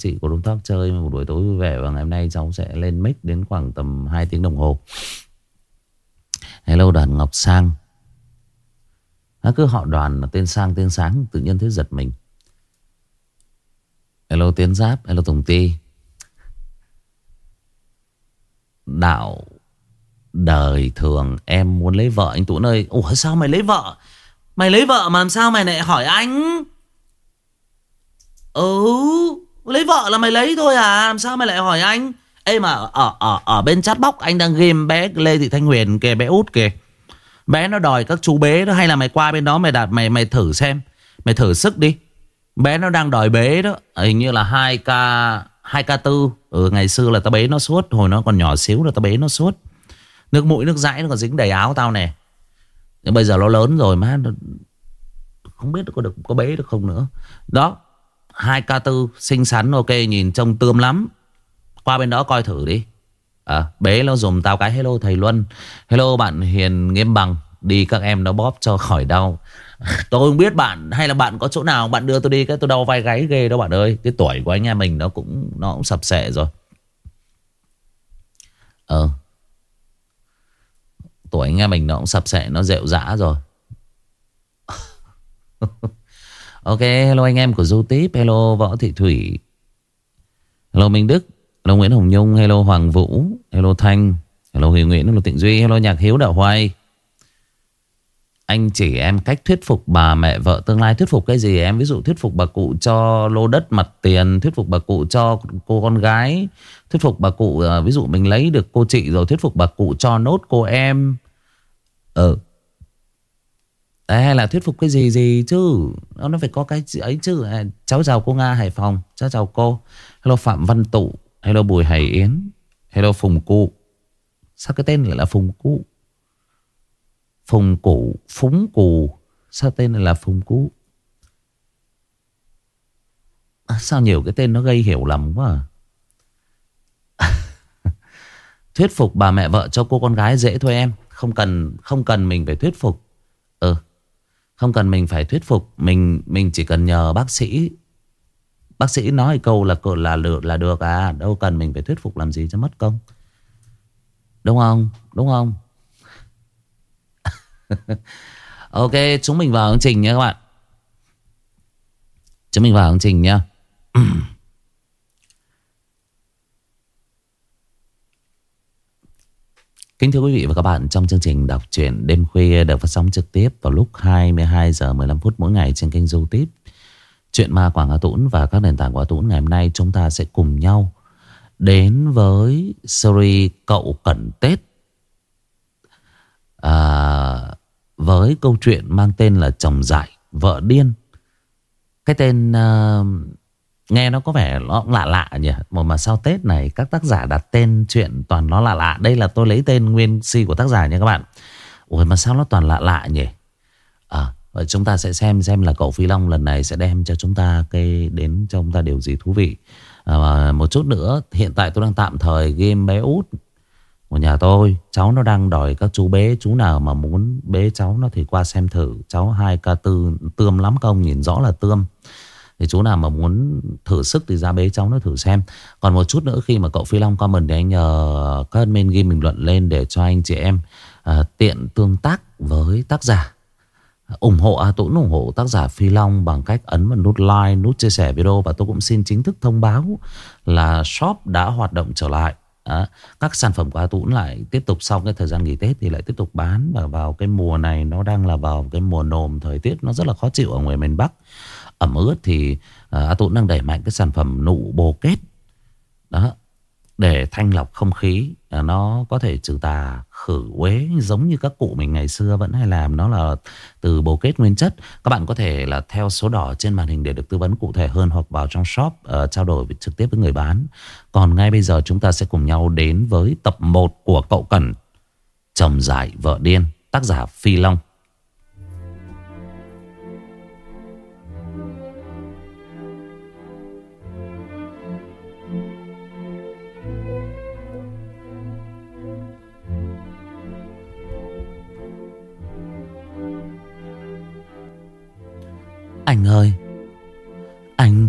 chị của Đúng Talk chơi một buổi tối vui vẻ và ngày hôm nay cháu sẽ lên mic đến khoảng tầm 2 tiếng đồng hồ. Hello đoàn Ngọc Sang. Nó cứ họ đoàn là tên Sang tên Sáng tự nhiên thấy giật mình. Hello Tiến Giáp, hello Tùng Ti. Đạo đời thường em muốn lấy vợ anh Tuấn ơi. Ủa sao mày lấy vợ? Mày lấy vợ mà làm sao mày lại hỏi anh? Ừ, lấy vợ là mày lấy thôi à, làm sao mày lại hỏi anh? Ê mà ở ở ở bên chat box anh đang game bé Lê Thị Thanh Huyền kìa bé út kìa. Bé nó đòi các chú bế đó hay là mày qua bên đó mày đặt mày mày thử xem. Mày thử sức đi. Bé nó đang đòi bế đó, hình như là hai k hai k tư Ừ ngày xưa là tao bế nó suốt, hồi nó còn nhỏ xíu là tao bế nó suốt. Nước mũi nước dãi nó còn dính đầy áo tao nè. Nhưng bây giờ nó lớn rồi má không biết có được có bế được không nữa. Đó, hai ca tư xinh xắn ok nhìn trông tươm lắm. Qua bên đó coi thử đi. À, bế nó dùng tao cái hello thầy Luân. Hello bạn Hiền Nghiêm Bằng. Đi các em nó bóp cho khỏi đau. Tôi không biết bạn hay là bạn có chỗ nào bạn đưa tôi đi cái tôi đau vai gáy ghê đó bạn ơi. Cái tuổi của anh em mình nó cũng nó cũng sập sệ rồi. Ờ. Tuổi anh em mình nó cũng sập sệ nó rệu rã rồi. Ok, hello anh em của Du Tiếp, hello Võ Thị Thủy, hello Minh Đức, hello Nguyễn Hồng Nhung, hello Hoàng Vũ, hello Thanh, hello Huy Nguyễn, hello Tịnh Duy, hello Nhạc Hiếu Đạo Hoài. Anh chỉ em cách thuyết phục bà mẹ vợ tương lai Thuyết phục cái gì em? Ví dụ thuyết phục bà cụ cho lô đất mặt tiền Thuyết phục bà cụ cho cô con gái Thuyết phục bà cụ à, Ví dụ mình lấy được cô chị rồi Thuyết phục bà cụ cho nốt cô em. Ừ hay là thuyết phục cái gì gì chứ? Nó phải có cái ấy chứ. À, Cháu chào cô Nga Hải Phòng. Cháu chào cô. Hello Phạm Văn Tụ. Hello Bùi Hải Yến. Hello Phùng Cụ. Sao cái tên lại là Phùng Cụ? Phùng Cụ Phúng Cụ. Sao tên lại là Phùng Cụ? À, Sao nhiều cái tên nó gây hiểu lầm quá à? Thuyết phục bà mẹ vợ cho cô con gái dễ thôi em. Không cần không cần mình phải thuyết phục. Ừ không cần mình phải thuyết phục, Mình mình chỉ cần nhờ bác sĩ. Bác sĩ nói câu là là được là được à Đâu cần mình phải thuyết phục làm gì cho mất công. Đúng không? Đúng không? Ok, chúng mình vào chương trình nha các bạn. Chúng mình vào chương trình nha Kính thưa quý vị và các bạn, trong chương trình đọc truyện đêm khuya được phát sóng trực tiếp vào lúc 22 giờ 15 phút mỗi ngày trên kênh YouTube. Chuyện ma Quảng Hà Tũng và các nền tảng của Hà Tũng ngày hôm nay chúng ta sẽ cùng nhau đến với series Cậu Cẩn Tết. À, với câu chuyện mang tên là Chồng Dại, Vợ Điên. Cái tên... Uh, Nghe nó có vẻ nó lạ lạ nhỉ? Mà mà sau Tết này các tác giả đặt tên chuyện toàn nó lạ lạ. Đây là tôi lấy tên nguyên si của tác giả nha các bạn. Ủa mà sao nó toàn lạ lạ nhỉ? À và chúng ta sẽ xem xem là cậu Phi Long lần này sẽ đem cho chúng ta cái đến cho chúng ta điều gì thú vị. À, Một chút nữa hiện tại tôi đang tạm thời game bé út của nhà tôi. Cháu nó đang đòi các chú bé Chú nào mà muốn bế cháu nó thì qua xem thử. Cháu 2K4 tươm lắm công nhìn rõ là tươm thì chú nào mà muốn thử sức thì ra bế cháu nó thử xem. Còn một chút nữa khi mà cậu Phi Long comment thì anh nhờ các admin ghi bình luận lên Để cho anh chị em à, tiện tương tác với tác giả. Ủng hộ A Tuấn ủng hộ tác giả Phi Long bằng cách ấn vào nút like, nút chia sẻ video và tôi cũng xin chính thức thông báo là shop đã hoạt động trở lại. À, Các sản phẩm của A Tuấn lại tiếp tục sau cái thời gian nghỉ Tết thì lại tiếp tục bán và vào cái mùa này nó đang là vào cái mùa nồm thời tiết nó rất là khó chịu ở ngoài miền Bắc ẩm ướt thì à, uh, A Tũng đang đẩy mạnh cái sản phẩm nụ bồ kết. Đó để thanh lọc không khí uh, nó có thể trừ tà khử uế giống như các cụ mình ngày xưa vẫn hay làm. Nó là từ bồ kết nguyên chất. Các bạn có thể là theo số đỏ trên màn hình để được tư vấn cụ thể hơn hoặc vào trong shop uh, trao đổi trực tiếp với người bán. Còn ngay bây giờ chúng ta sẽ cùng nhau đến với tập 1 của cậu Cẩn chồng dại vợ điên tác giả Phi Long. Anh ơi. Anh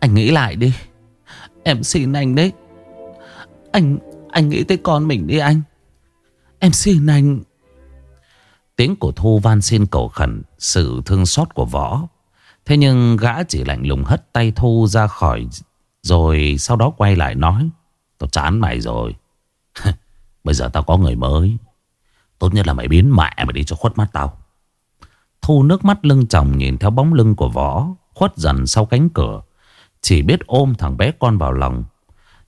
Anh nghĩ lại đi. Em xin anh đấy. Anh Anh nghĩ tới con mình đi anh. Em xin anh. Tiếng của Thu van xin cầu khẩn Sự thương xót của võ. Thế nhưng gã chỉ lạnh lùng hất tay Thu ra khỏi, Rồi sau đó quay lại nói, Tao chán mày rồi. Bây giờ tao có người mới. Tốt nhất là mày biến mẹ mày đi cho khuất mắt tao. Thu nước mắt lưng chồng nhìn theo bóng lưng của võ, Khuất dần sau cánh cửa. Chỉ biết ôm thằng bé con vào lòng,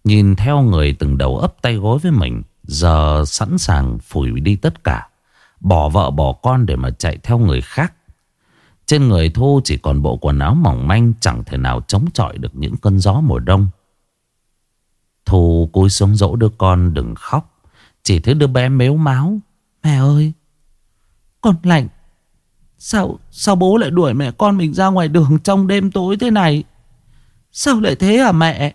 Nhìn theo người từng đầu ấp tay gối với mình, Giờ sẵn sàng phủi đi tất cả, Bỏ vợ bỏ con để mà chạy theo người khác. Trên người Thu chỉ còn bộ quần áo mỏng manh, Chẳng thể nào chống chọi được những cơn gió mùa đông. Thu cúi xuống dỗ đứa con đừng khóc, Chỉ thấy đứa bé mếu máu. Mẹ ơi, Con lạnh. Sao sao bố lại đuổi mẹ con mình ra ngoài đường trong đêm tối thế này? Sao lại thế hả mẹ?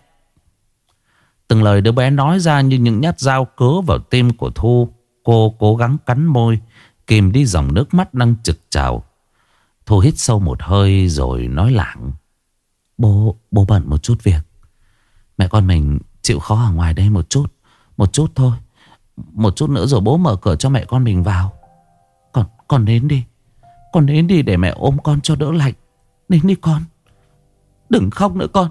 Từng lời đứa bé nói ra như những nhát dao cớ vào tim của Thu. Cô cố gắng cắn môi Kìm đi dòng nước mắt đang trực trào. Thu hít sâu một hơi rồi nói lặng Bố, bố bận một chút việc. Mẹ con mình chịu khó ở ngoài đây một chút Một chút thôi. Một chút nữa rồi bố mở cửa cho mẹ con mình vào. Còn, con đến đi. Con đến đi để mẹ ôm con cho đỡ lạnh. Đến đi con. Đừng khóc nữa con.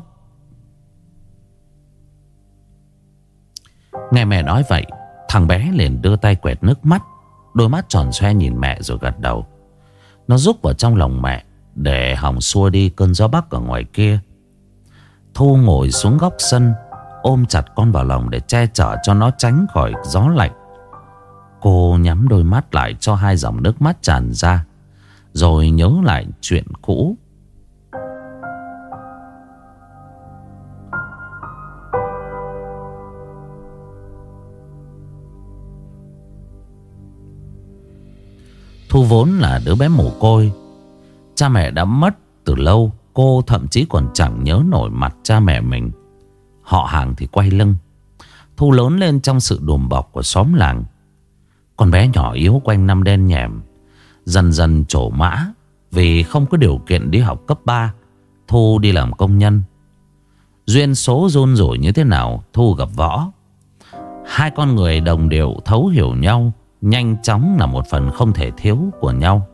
Nghe mẹ nói vậy, Thằng bé liền đưa tay quẹt nước mắt, Đôi mắt tròn xoe nhìn mẹ rồi gật đầu. Nó rúc vào trong lòng mẹ Để hỏng xua đi cơn gió bắc ở ngoài kia. Thu ngồi xuống góc sân, Ôm chặt con vào lòng để che chở cho nó tránh khỏi gió lạnh. Cô nhắm đôi mắt lại cho hai dòng nước mắt tràn ra. Rồi nhớ lại chuyện cũ. Thu vốn là đứa bé mồ côi. Cha mẹ đã mất từ lâu, Cô thậm chí còn chẳng nhớ nổi mặt cha mẹ mình. Họ hàng thì quay lưng. Thu lớn lên trong sự đùm bọc của xóm làng. Con bé nhỏ yếu quanh năm đen nhèm. Dần dần trổ mã Vì không có điều kiện đi học cấp 3 Thu đi làm công nhân. Duyên số rôn rủi như thế nào, Thu gặp võ. Hai con người đồng điệu thấu hiểu nhau, Nhanh chóng là một phần không thể thiếu của nhau.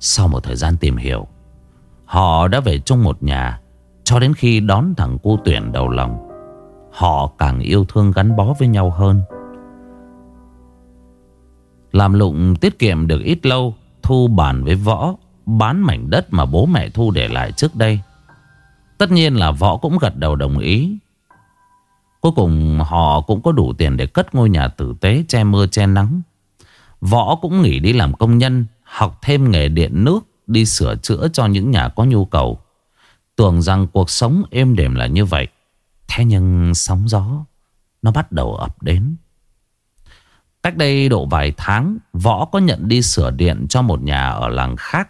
Sau một thời gian tìm hiểu, Họ đã về chung một nhà Cho đến khi đón thằng cu tuyển đầu lòng. Họ càng yêu thương gắn bó với nhau hơn. Làm lụng tiết kiệm được ít lâu Thu bàn với Võ Bán mảnh đất mà bố mẹ Thu để lại trước đây Tất nhiên là Võ cũng gật đầu đồng ý Cuối cùng họ cũng có đủ tiền để cất ngôi nhà tử tế che mưa che nắng. Võ cũng nghỉ đi làm công nhân, học thêm nghề điện nước, đi sửa chữa cho những nhà có nhu cầu. Tưởng rằng cuộc sống êm đềm là như vậy. Thế nhưng sóng gió, nó bắt đầu ập đến. Cách đây độ vài tháng, Võ có nhận đi sửa điện cho một nhà ở làng khác.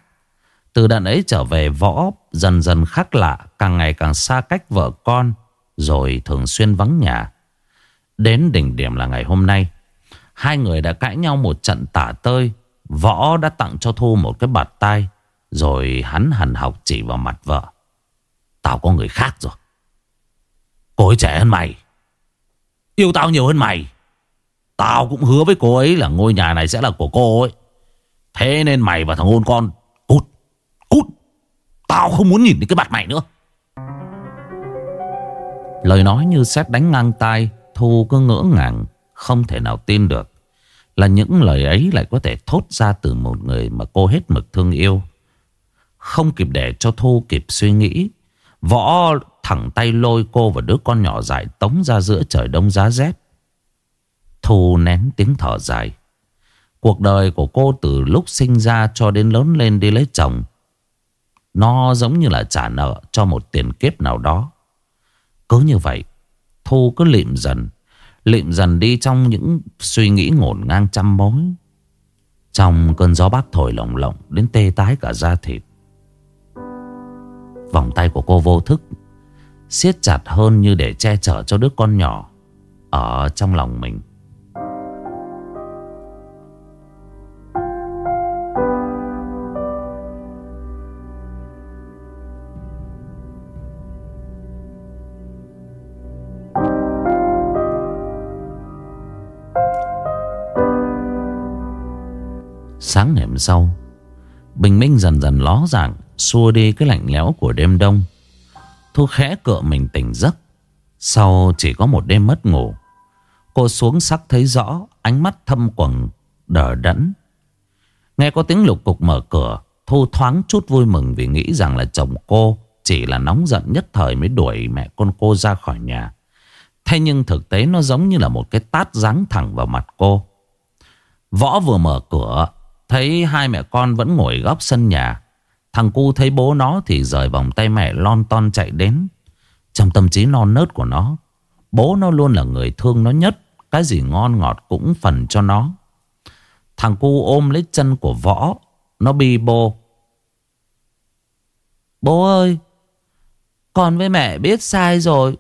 Từ đợt ấy trở về Võ dần dần khác lạ, càng ngày càng xa cách vợ con. Rồi thường xuyên vắng nhà. Đến đỉnh điểm là ngày hôm nay Hai người đã cãi nhau một trận tả tơi. Võ đã tặng cho Thu một cái bạt tay Rồi hắn hằn học chỉ vào mặt vợ. Tao có người khác rồi. Cô ấy trẻ hơn mày. Yêu tao nhiều hơn mày. Tao cũng hứa với cô ấy là ngôi nhà này sẽ là của cô ấy. Thế nên mày và thằng hôn con, Cút Cút. Tao không muốn nhìn thấy cái mặt mày nữa. Lời nói như xét đánh ngang tai Thu cứ ngỡ ngàng, Không thể nào tin được. Là những lời ấy lại có thể thốt ra từ một người Mà cô hết mực thương yêu. Không kịp để cho Thu kịp suy nghĩ, Võ thẳng tay lôi cô và đứa con nhỏ dại Tống ra giữa trời đông giá rét. Thu nén tiếng thở dài. Cuộc đời của cô từ lúc sinh ra cho đến lớn lên đi lấy chồng, Nó giống như là trả nợ cho một tiền kiếp nào đó. Cứ như vậy, Thu cứ lịm dần Lịm dần đi trong những suy nghĩ ngổn ngang trăm mối. Trong cơn gió bác thổi lồng lộng Đến tê tái cả da thịt. Vòng tay của cô vô thức, siết chặt hơn như để che chở cho đứa con nhỏ Ở trong lòng mình. Sau. Bình minh dần dần ló dạng, Xua đi cái lạnh lẽo của đêm đông. Thu khẽ cựa mình tỉnh giấc. Sau chỉ có một đêm mất ngủ, Cô xuống sắc thấy rõ Ánh mắt thâm quầng, đờ đẫn. Nghe có tiếng lục cục mở cửa, Thu thoáng chút vui mừng Vì nghĩ rằng là chồng cô Chỉ là nóng giận nhất thời mới đuổi mẹ con cô ra khỏi nhà. Thế nhưng thực tế nó giống như là một cái tát giáng thẳng vào mặt cô. Võ vừa mở cửa Thấy hai mẹ con vẫn ngồi góc sân nhà. Thằng cu thấy bố nó thì rời vòng tay mẹ lon ton chạy đến. Trong tâm trí non nớt của nó, Bố nó luôn là người thương nó nhất, Cái gì ngon ngọt cũng phần cho nó. Thằng cu ôm lấy chân của võ, Nó bi bô. Bố ơi, Con với mẹ biết sai rồi.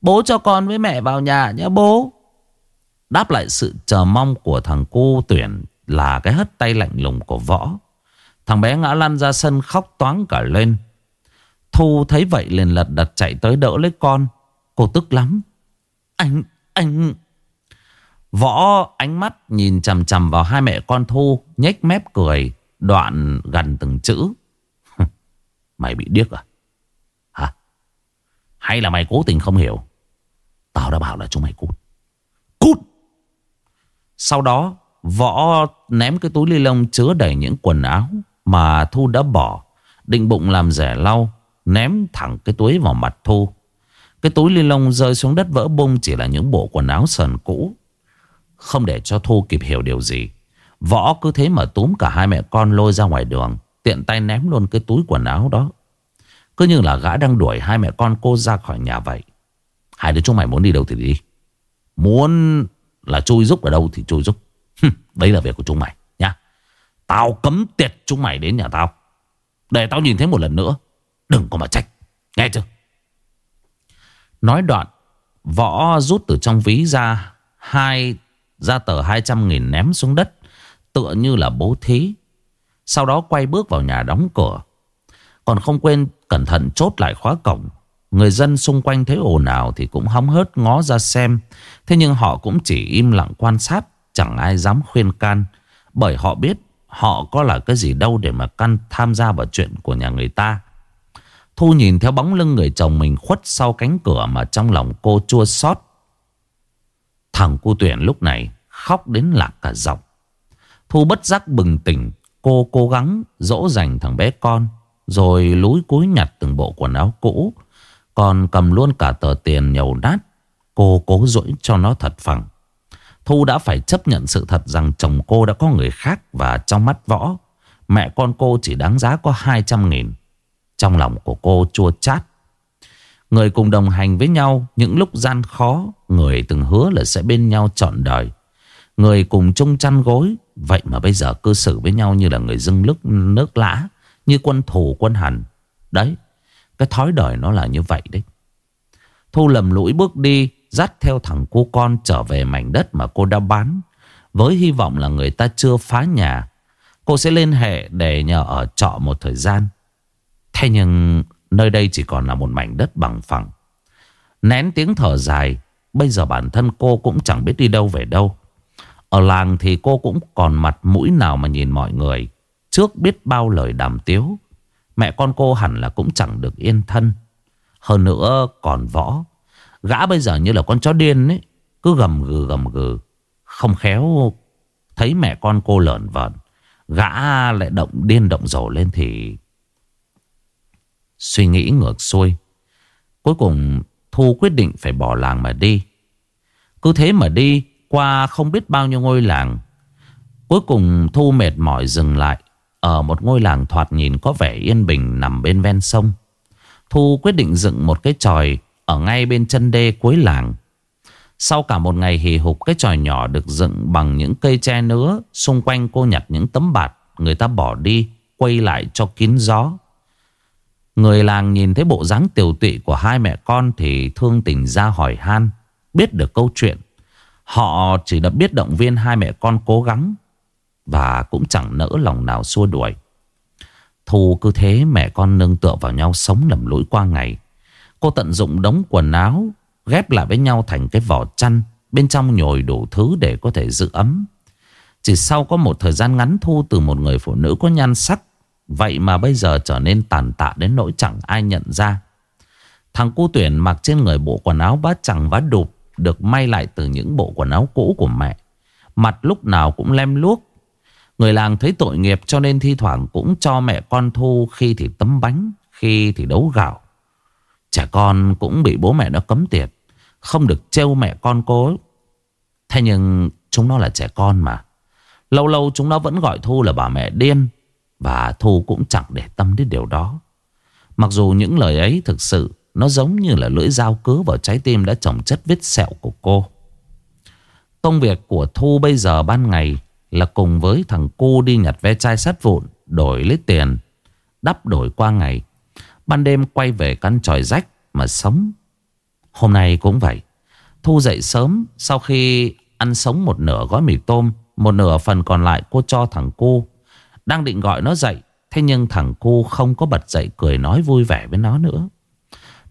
Bố cho con với mẹ vào nhà nhé bố. Đáp lại sự chờ mong của thằng cu tuyển là cái hất tay lạnh lùng của võ. Thằng bé ngã lăn ra sân khóc toáng cả lên. Thu thấy vậy liền lật đật chạy tới đỡ lấy con. Cô tức lắm. Anh, anh. Võ ánh mắt nhìn chằm chằm vào hai mẹ con Thu nhếch mép cười Đoạn gần từng chữ. Mày bị điếc à? Hả? Hay là mày cố tình không hiểu? Tao đã bảo là chúng mày cút. Cút! Sau đó Võ ném cái túi ly lông chứa đầy những quần áo Mà Thu đã bỏ, Định bụng làm rẻ lau, Ném thẳng cái túi vào mặt Thu. Cái túi ly lông rơi xuống đất vỡ bung Chỉ là những bộ quần áo sờn cũ. Không để cho Thu kịp hiểu điều gì, Võ cứ thế mà túm cả hai mẹ con lôi ra ngoài đường, Tiện tay ném luôn cái túi quần áo đó. Cứ như là gã đang đuổi hai mẹ con cô ra khỏi nhà vậy. Hai đứa chúng mày muốn đi đâu thì đi. Muốn là chui rúc ở đâu thì chui rúc. Đấy là việc của chúng mày nha Tao cấm tiệt chúng mày đến nhà tao. Để tao nhìn thấy một lần nữa Đừng có mà trách. Nghe chưa? Nói đoạn Võ rút từ trong ví ra hai ra tờ 200 nghìn ném xuống đất Tựa như là bố thí. Sau đó quay bước vào nhà đóng cửa. Còn không quên cẩn thận chốt lại khóa cổng. Người dân xung quanh thấy ồn ào thì cũng hóng hớt ngó ra xem. Thế nhưng họ cũng chỉ im lặng quan sát, chẳng ai dám khuyên can. Bởi họ biết họ có là cái gì đâu để mà can tham gia vào chuyện của nhà người ta. Thu nhìn theo bóng lưng người chồng mình khuất sau cánh cửa mà trong lòng cô chua xót. Thằng cu tuyển lúc này khóc đến lạc cả giọng. Thu bất giác bừng tỉnh, cô cố gắng dỗ dành thằng bé con. Rồi lúi cúi nhặt từng bộ quần áo cũ còn cầm luôn cả tờ tiền nhầu nát Cô cố dỗi cho nó thật phẳng Thu đã phải chấp nhận sự thật rằng chồng cô đã có người khác Và trong mắt võ Mẹ con cô chỉ đáng giá có 200 nghìn. Trong lòng của cô chua chát. Người cùng đồng hành với nhau Những lúc gian khó Người từng hứa là sẽ bên nhau trọn đời. Người cùng chung chăn gối Vậy mà bây giờ cư xử với nhau như là người dưng nước, nước lã Như quân thù quân hành Đấy cái thói đời nó là như vậy đấy. Thu lầm lũi bước đi Dắt theo thằng cô con trở về mảnh đất mà cô đã bán, Với hy vọng là người ta chưa phá nhà. Cô sẽ liên hệ để nhờ ở trọ một thời gian. Thế nhưng nơi đây chỉ còn là một mảnh đất bằng phẳng. Nén tiếng thở dài, Bây giờ bản thân cô cũng chẳng biết đi đâu về đâu. Ở làng thì cô cũng còn mặt mũi nào mà nhìn mọi người, Trước biết bao lời đàm tiếu. Mẹ con cô hẳn là cũng chẳng được yên thân. Hơn nữa còn võ. Gã bây giờ như là con chó điên ấy, Cứ gầm gừ gầm gừ, Không khéo Thấy mẹ con cô lợn vợn, Gã lại động, điên động dầu lên thì Suy nghĩ ngược xuôi. Cuối cùng, Thu quyết định phải bỏ làng mà đi. Cứ thế mà đi, Qua không biết bao nhiêu ngôi làng, Cuối cùng Thu mệt mỏi dừng lại ở một ngôi làng thoạt nhìn có vẻ yên bình nằm bên ven sông. Thu quyết định dựng một cái tròi ở ngay bên chân đê cuối làng. Sau cả một ngày hì hục, Cái tròi nhỏ được dựng bằng những cây tre nứa, Xung quanh cô nhặt những tấm bạt, Người ta bỏ đi, Quay lại cho kín gió. Người làng nhìn thấy bộ dáng tiểu tụy của hai mẹ con Thì thương tình ra hỏi han, Biết được câu chuyện. Họ chỉ đã biết động viên hai mẹ con cố gắng và cũng chẳng nỡ lòng nào xua đuổi. Thu cứ thế mẹ con nương tựa vào nhau sống lầm lũi qua ngày. Cô tận dụng đống quần áo Ghép lại với nhau thành cái vỏ chăn Bên trong nhồi đủ thứ để có thể giữ ấm. Chỉ sau có một thời gian ngắn Thu từ một người phụ nữ có nhan sắc Vậy mà bây giờ trở nên tàn tạ đến nỗi chẳng ai nhận ra. Thằng cu tuyển mặc trên người bộ quần áo vá chẳng vá đụp Được may lại từ những bộ quần áo cũ của mẹ. Mặt lúc nào cũng lem luốc. Người làng thấy tội nghiệp cho nên thi thoảng cũng cho mẹ con Thu khi thì tấm bánh, khi thì đấu gạo. Trẻ con cũng bị bố mẹ nó cấm tiệt, không được trêu mẹ con cố. Thế nhưng chúng nó là trẻ con mà. Lâu lâu chúng nó vẫn gọi Thu là bà mẹ điên và Thu cũng chẳng để tâm đến điều đó. Mặc dù những lời ấy thực sự nó giống như là lưỡi dao cứ vào trái tim đã trồng chất vết sẹo của cô. Công việc của Thu bây giờ ban ngày là cùng với thằng cu đi nhặt ve chai sắt vụn Đổi lấy tiền Đắp đổi qua ngày Ban đêm quay về căn tròi rách Mà sống. Hôm nay cũng vậy. Thu dậy sớm, Sau khi ăn sống một nửa gói mì tôm, Một nửa phần còn lại cô cho thằng cu. Đang định gọi nó dậy, Thế nhưng thằng cu không có bật dậy cười nói vui vẻ với nó nữa.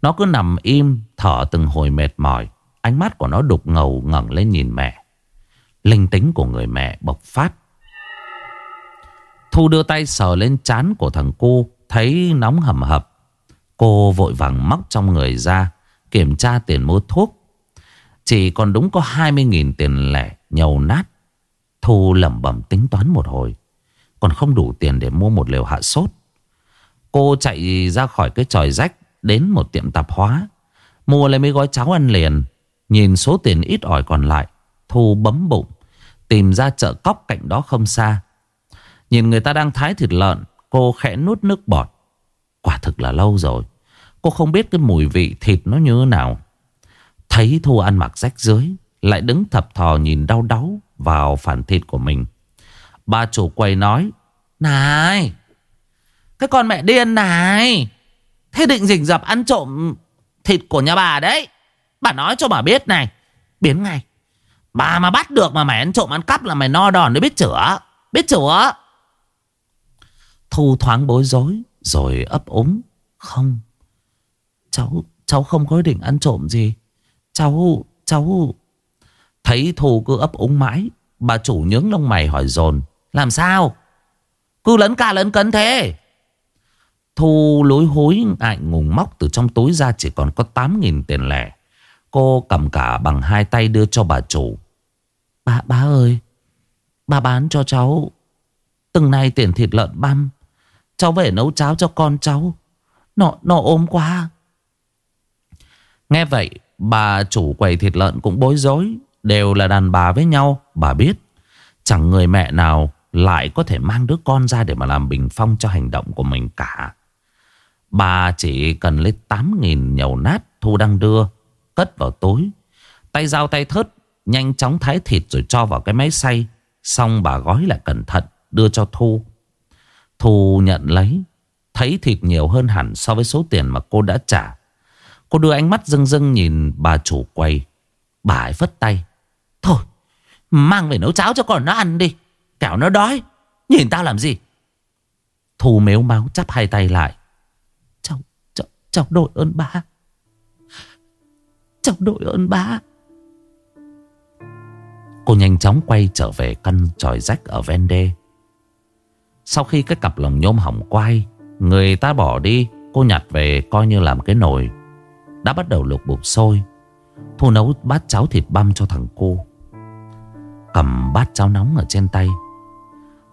Nó cứ nằm im, Thở từng hồi mệt mỏi. Ánh mắt của nó đục ngầu ngẩng lên nhìn mẹ. Linh tính của người mẹ bộc phát. Thu đưa tay sờ lên chán của thằng cu, Thấy nóng hầm hập. Cô vội vàng móc trong người ra, Kiểm tra tiền mua thuốc. Chỉ còn đúng có 20.000 tiền lẻ Nhầu nát, Thu lẩm bẩm tính toán một hồi. Còn không đủ tiền để mua một liều hạ sốt. Cô chạy ra khỏi cái tròi rách, Đến một tiệm tạp hóa. Mua lấy mấy gói cháo ăn liền, Nhìn số tiền ít ỏi còn lại, Thu bấm bụng, Tìm ra chợ cóc cạnh đó không xa. Nhìn người ta đang thái thịt lợn, Cô khẽ nuốt nước bọt. Quả thực là lâu rồi Cô không biết cái mùi vị thịt nó như thế nào Thấy Thu ăn mặc rách dưới, Lại đứng thập thò nhìn đau đáu Vào phản thịt của mình ba chủ quầy nói, Này, Cái con mẹ điên này, Thế định rình rập ăn trộm thịt của nhà bà đấy Bà nói cho bà biết này, Biến ngay Bà mà bắt được mà mày ăn trộm ăn cắp là mày no đòn đấy, biết chữa. Biết chữa. Thu thoáng bối rối, rồi ấp úng. Không. Cháu, cháu không có ý định ăn trộm gì. Cháu, cháu... Thấy Thu cứ ấp úng mãi. Bà chủ nhướng lông mày hỏi dồn Làm sao? Cứ lấn ca lấn cấn thế. Thu lối hối ngại ngùng móc từ trong túi ra chỉ còn có 8.000 tiền lẻ. Cô cầm cả bằng hai tay đưa cho bà chủ. Bà, bà ơi, bà bán cho cháu từng nay tiền thịt lợn băm. Cháu về nấu cháo cho con cháu. Nó, nó ốm quá. Nghe vậy, bà chủ quầy thịt lợn cũng bối rối. Đều là đàn bà với nhau, bà biết. Chẳng người mẹ nào lại có thể mang đứa con ra để mà làm bình phong cho hành động của mình cả. Bà chỉ cần lấy 8.000 nhầu nát Thu đang đưa Cất vào túi Tay dao tay thớt Nhanh chóng thái thịt rồi cho vào cái máy xay Xong bà gói lại cẩn thận Đưa cho Thu Thu nhận lấy Thấy thịt nhiều hơn hẳn so với số tiền mà cô đã trả Cô đưa ánh mắt rưng rưng nhìn bà chủ quầy. Bà ấy phất tay. Thôi Mang về nấu cháo cho con nó ăn đi. Kẻo nó đói. Nhìn tao làm gì? Thu mếu máu chắp hai tay lại. Cháu, cháu, cháu đội ơn ba. Cháu đội ơn ba. Cô nhanh chóng quay trở về căn tròi rách ở ven đê. Sau khi cái cặp lồng nhôm hỏng quay Người ta bỏ đi Cô nhặt về coi như làm cái nồi. Đã bắt đầu lục bục sôi Thu nấu bát cháo thịt băm cho thằng cô. Cầm bát cháo nóng ở trên tay.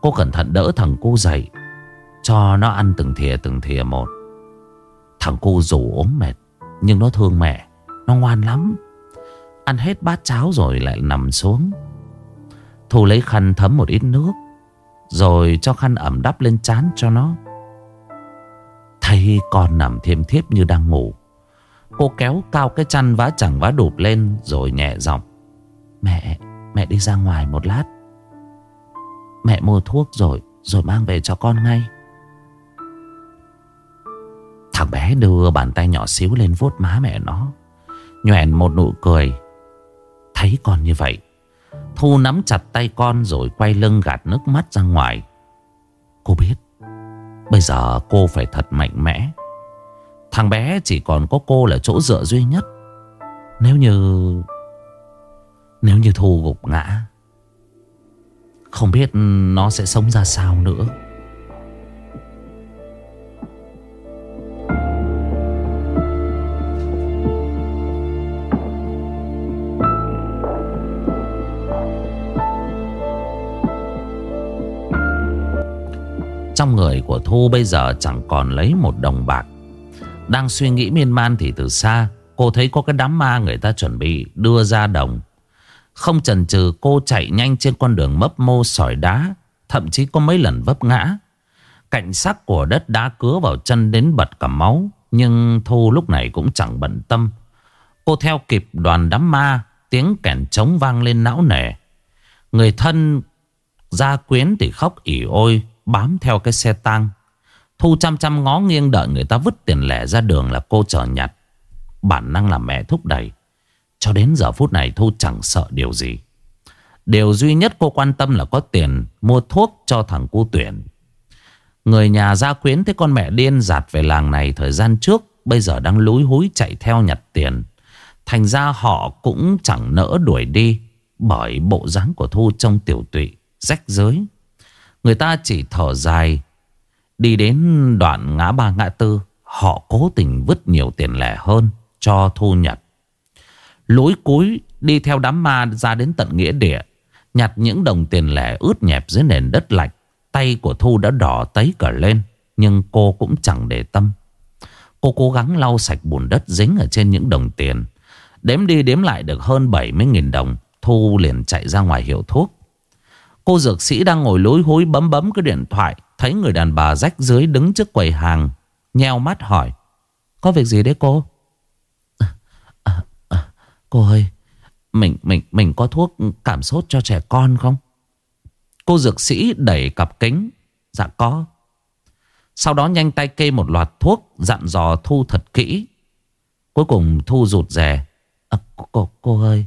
Cô cẩn thận đỡ thằng cô dậy, Cho nó ăn từng thìa từng thìa một. Thằng cô dù ốm mệt, Nhưng nó thương mẹ, Nó ngoan lắm. Ăn hết bát cháo rồi lại nằm xuống. Thu lấy khăn thấm một ít nước, Rồi cho khăn ẩm đắp lên chán cho nó. Thấy con nằm thiêm thiếp như đang ngủ Cô kéo cao cái chăn vá chẳng vá đụp lên Rồi nhẹ giọng Mẹ, mẹ đi ra ngoài một lát. Mẹ mua thuốc rồi Rồi mang về cho con ngay. Thằng bé đưa bàn tay nhỏ xíu lên vuốt má mẹ nó Nhoèn một nụ cười. Thấy con như vậy. Thu nắm chặt tay con rồi quay lưng gạt nước mắt ra ngoài. Cô biết Bây giờ cô phải thật mạnh mẽ. Thằng bé chỉ còn có cô là chỗ dựa duy nhất. Nếu như Nếu như Thu gục ngã, Không biết nó sẽ sống ra sao nữa. Trong người của Thu bây giờ chẳng còn lấy một đồng bạc. Đang suy nghĩ miên man thì từ xa, Cô thấy có cái đám ma người ta chuẩn bị đưa ra đồng. Không chần chừ, cô chạy nhanh trên con đường mấp mô sỏi đá, Thậm chí có mấy lần vấp ngã. Cạnh sắc của đất đá cứa vào chân đến bật cả máu, Nhưng Thu lúc này cũng chẳng bận tâm. Cô theo kịp đoàn đám ma, Tiếng kèn trống vang lên não nề. Người thân gia quyến thì khóc ỉ ôi, Bám theo cái xe tang. Thu chăm chăm ngó nghiêng đợi người ta vứt tiền lẻ ra đường là cô chờ nhặt. Bản năng làm mẹ thúc đẩy. Cho đến giờ phút này Thu chẳng sợ điều gì. Điều duy nhất cô quan tâm là có tiền Mua thuốc cho thằng cu tuyển. Người nhà gia quyến thấy con mẹ điên giạt về làng này thời gian trước, Bây giờ đang lúi húi chạy theo nhặt tiền. Thành ra họ cũng chẳng nỡ đuổi đi, Bởi bộ dáng của Thu trông tiểu tụy, Rách giới Người ta chỉ thở dài Đi đến đoạn ngã ba ngã tư, Họ cố tình vứt nhiều tiền lẻ hơn Cho thu nhặt Lối cuối đi theo đám ma ra đến tận nghĩa địa. Nhặt những đồng tiền lẻ ướt nhẹp dưới nền đất lạnh, Tay của Thu đã đỏ tấy cả lên, Nhưng cô cũng chẳng để tâm. Cô cố gắng lau sạch bùn đất dính ở trên những đồng tiền. Đếm đi đếm lại được hơn 70.000 đồng, Thu liền chạy ra ngoài hiệu thuốc. Cô dược sĩ đang ngồi lối hối bấm bấm cái điện thoại Thấy người đàn bà rách dưới đứng trước quầy hàng Nheo mắt hỏi Có việc gì đấy cô? À, à, à, Cô ơi mình, mình, mình có thuốc cảm sốt cho trẻ con không? Cô dược sĩ đẩy cặp kính Dạ có. Sau đó nhanh tay kê một loạt thuốc Dặn dò Thu thật kỹ. Cuối cùng Thu rụt rè à, cô, cô ơi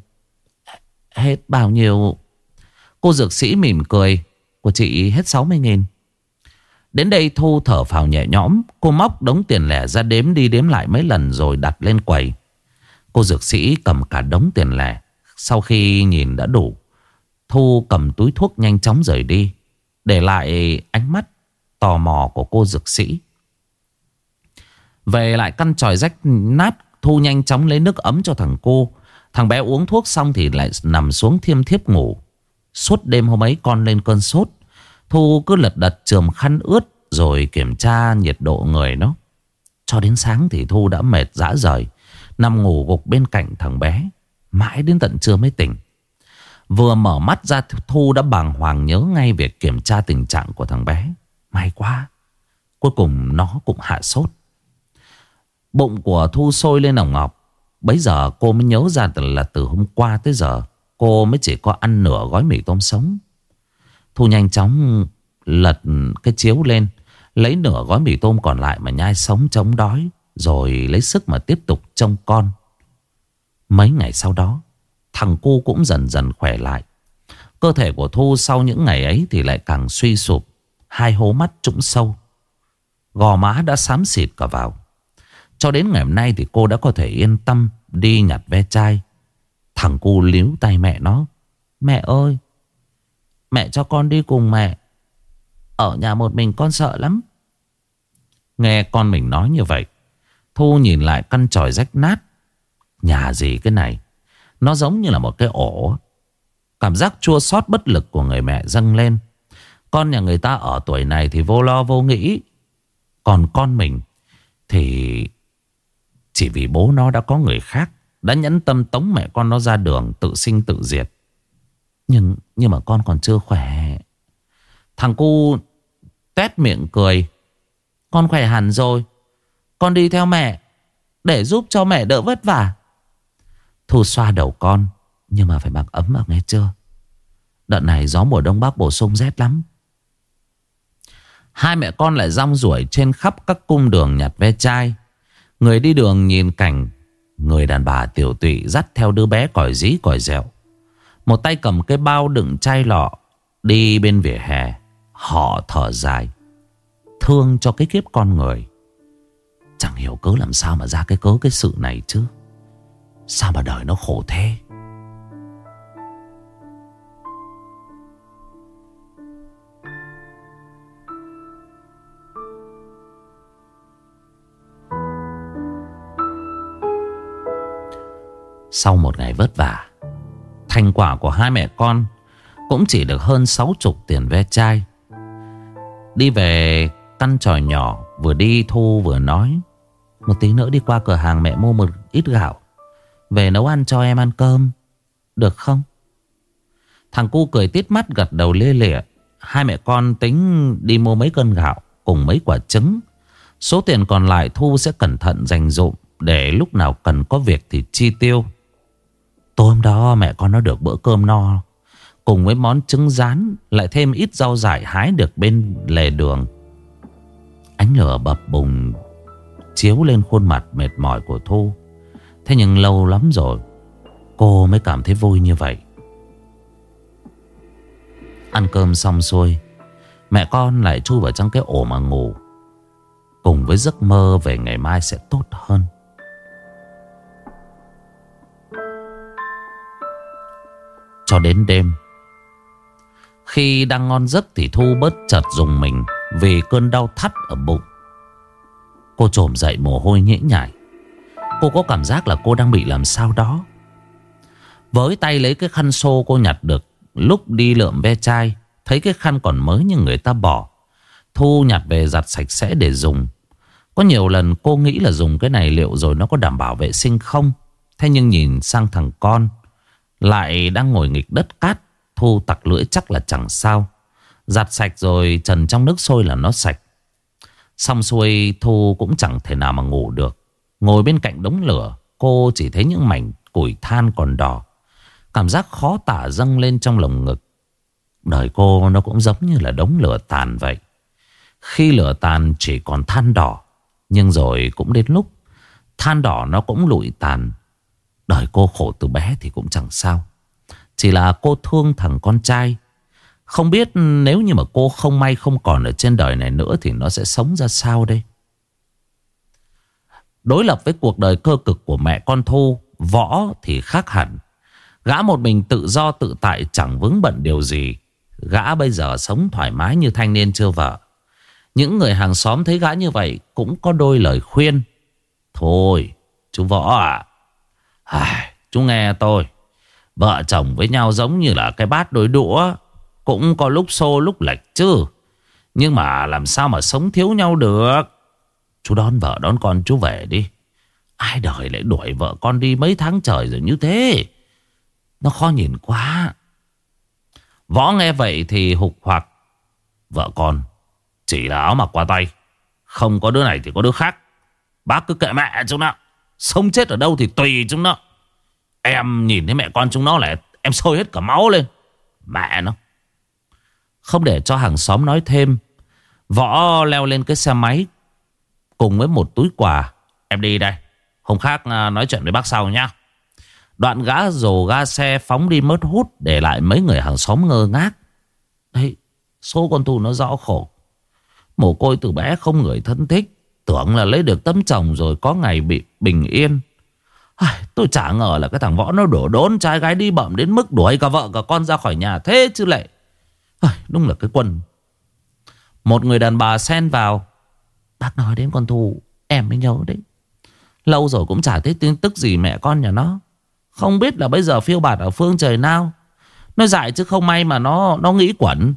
Hết bao nhiêu? Cô dược sĩ mỉm cười Của chị hết 60.000 Đến đây Thu thở phào nhẹ nhõm. Cô móc đống tiền lẻ ra đếm đi đếm lại mấy lần rồi đặt lên quầy. Cô dược sĩ cầm cả đống tiền lẻ. Sau khi nhìn đã đủ, Thu cầm túi thuốc nhanh chóng rời đi, Để lại ánh mắt tò mò của cô dược sĩ. Về lại căn tròi rách nát, Thu nhanh chóng lấy nước ấm cho thằng cô. Thằng bé uống thuốc xong thì lại nằm xuống thiêm thiếp ngủ. Suốt đêm hôm ấy con lên cơn sốt. Thu cứ lật đật trường khăn ướt Rồi kiểm tra nhiệt độ người nó. Cho đến sáng thì Thu đã mệt dã rời, Nằm ngủ gục bên cạnh thằng bé, Mãi đến tận trưa mới tỉnh. Vừa mở mắt ra, Thu đã bàng hoàng nhớ ngay việc kiểm tra tình trạng của thằng bé. May quá, Cuối cùng nó cũng hạ sốt. Bụng của Thu sôi lên nồng ngọc. Bấy giờ cô mới nhớ ra là từ hôm qua tới giờ, Cô mới chỉ có ăn nửa gói mì tôm sống. Thu nhanh chóng lật cái chiếu lên, Lấy nửa gói mì tôm còn lại mà nhai sống chống đói, Rồi lấy sức mà tiếp tục trông con. Mấy ngày sau đó, Thằng cu cũng dần dần khỏe lại. Cơ thể của Thu sau những ngày ấy thì lại càng suy sụp, Hai hố mắt trũng sâu. Gò má đã xám xịt cả vào. Cho đến ngày hôm nay thì cô đã có thể yên tâm đi nhặt ve chai. Thằng cu líu tay mẹ nó. Mẹ ơi Mẹ cho con đi cùng mẹ. Ở nhà một mình con sợ lắm. Nghe con mình nói như vậy, Thu nhìn lại căn tròi rách nát. Nhà gì cái này? Nó giống như là một cái ổ. Cảm giác chua xót bất lực của người mẹ dâng lên. Con nhà người ta ở tuổi này thì vô lo vô nghĩ. Còn con mình Thì Chỉ vì bố nó đã có người khác, Đã nhẫn tâm tống mẹ con nó ra đường Tự sinh tự diệt. Nhưng nhưng mà con còn chưa khỏe. Thằng cu Tét miệng cười. Con khỏe hẳn rồi. Con đi theo mẹ, Để giúp cho mẹ đỡ vất vả. Thu xoa đầu con, Nhưng mà phải mặc ấm vào nghe chưa? Đợt này gió mùa đông bắc bổ sung rét lắm. Hai mẹ con lại rong ruổi trên khắp các cung đường nhặt ve chai. Người đi đường nhìn cảnh Người đàn bà tiểu tụy dắt theo đứa bé còi dí còi dẻo một tay cầm cái bao đựng chai lọ, Đi bên vỉa hè. Họ thở dài. Thương cho cái kiếp con người. Chẳng hiểu cớ làm sao mà ra cái cớ cái sự này chứ. Sao mà đời nó khổ thế? Sau một ngày vất vả Thành quả của hai mẹ con Cũng chỉ được hơn sáu chục tiền ve chai. Đi về căn tròi nhỏ, Vừa đi Thu vừa nói. Một tí nữa đi qua cửa hàng mẹ mua một ít gạo. Về nấu ăn cho em ăn cơm. Được không? Thằng cu cười tít mắt, gật đầu lê lịa. Hai mẹ con tính đi mua mấy cân gạo Cùng mấy quả trứng. Số tiền còn lại Thu sẽ cẩn thận dành dụm Để lúc nào cần có việc thì chi tiêu. Tối hôm đó mẹ con nó được bữa cơm no Cùng với món trứng rán, Lại thêm ít rau dại hái được bên lề đường. Ánh lửa bập bùng Chiếu lên khuôn mặt mệt mỏi của Thu. Thế nhưng lâu lắm rồi, Cô mới cảm thấy vui như vậy. Ăn cơm xong xuôi, Mẹ con lại chui vào trong cái ổ mà ngủ. Cùng với giấc mơ về ngày mai sẽ tốt hơn. Cho đến đêm. Khi đang ngon giấc thì Thu bớt chợt dùng mình Vì cơn đau thắt ở bụng. Cô trồm dậy mồ hôi nhễ nhại. Cô có cảm giác là cô đang bị làm sao đó. Với tay lấy cái khăn xô cô nhặt được, Lúc đi lượm ve chai, Thấy cái khăn còn mới nhưng người ta bỏ. Thu nhặt về giặt sạch sẽ để dùng. Có nhiều lần cô nghĩ là dùng cái này liệu rồi nó có đảm bảo vệ sinh không? Thế nhưng nhìn sang thằng con lại đang ngồi nghịch đất cát, Thu tặc lưỡi chắc là chẳng sao. Giặt sạch rồi trần trong nước sôi là nó sạch. Xong xuôi, Thu cũng chẳng thể nào mà ngủ được. Ngồi bên cạnh đống lửa, Cô chỉ thấy những mảnh củi than còn đỏ. Cảm giác khó tả dâng lên trong lồng ngực. Đời cô nó cũng giống như là đống lửa tàn vậy. Khi lửa tàn, chỉ còn than đỏ. Nhưng rồi cũng đến lúc, Than đỏ nó cũng lụi tàn. Đời cô khổ từ bé thì cũng chẳng sao. Chỉ là cô thương thằng con trai. Không biết nếu như mà cô không may không còn ở trên đời này nữa Thì nó sẽ sống ra sao đây? Đối lập với cuộc đời cơ cực của mẹ con Thu Võ thì khác hẳn. Gã một mình tự do tự tại chẳng vướng bận điều gì. Gã bây giờ sống thoải mái như thanh niên chưa vợ. Những người hàng xóm thấy gã như vậy Cũng có đôi lời khuyên. Thôi chú Võ à, à Chú nghe tôi. Vợ chồng với nhau giống như là cái bát đối đũa, Cũng có lúc xô lúc lệch chứ. Nhưng mà làm sao mà sống thiếu nhau được? Chú đón vợ, đón con chú về đi. Ai đời lại đuổi vợ con đi mấy tháng trời rồi như thế? Nó khó nhìn quá. Võ nghe vậy thì hục hoặc Vợ con, Chỉ là áo mặc qua tay. Không có đứa này thì có đứa khác. Bác cứ kệ mẹ chúng nào. Sống chết ở đâu thì tùy chúng nó. Em nhìn thấy mẹ con chúng nó lại Em sôi hết cả máu lên. Mẹ nó. Không để cho hàng xóm nói thêm, Võ leo lên cái xe máy Cùng với một túi quà. Em đi đây. Hôm khác à, nói chuyện với bác sau nha Đoạn gã rồ ga xe phóng đi mất hút Để lại mấy người hàng xóm ngơ ngác. Đấy, Số con tù nó rõ khổ. Mồ côi từ bé không người thân thích. Tưởng là lấy được tấm chồng rồi Có ngày bị bình yên. Tôi chả ngờ là cái thằng võ nó đổ đốn, Trai gái đi bậm đến mức đuổi cả vợ cả con ra khỏi nhà Thế chứ lệ. Đúng là cái quân. Một người đàn bà xen vào. Bác nói đến con thù Em mới nhớ đấy. Lâu rồi cũng chả thấy tin tức gì mẹ con nhà nó. Không biết là bây giờ phiêu bạt ở phương trời nào. Nó dại chứ không may mà nó nó nghĩ quẩn.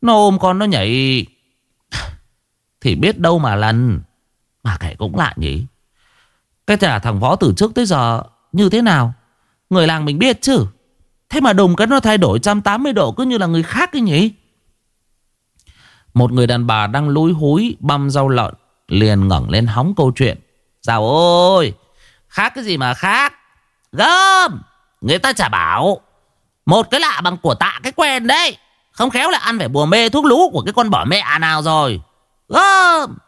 Nó ôm con, nó nhảy thì biết đâu mà lần. Mà kể cũng lạ nhỉ. Cái là thằng võ từ trước tới giờ Như thế nào? Người làng mình biết chứ. Thế mà đùng cái nó thay đổi 180 độ Cứ như là người khác ấy nhỉ. Một người đàn bà đang lúi húi Băm rau lợn, Liền ngẩng lên hóng câu chuyện. Dạo ôi, Khác cái gì mà khác? Gơm Người ta chả bảo. Một cái lạ bằng của tạ cái quen đấy. Không khéo là ăn phải bùa mê thuốc lú Của cái con bỏ mẹ nào rồi. Gơm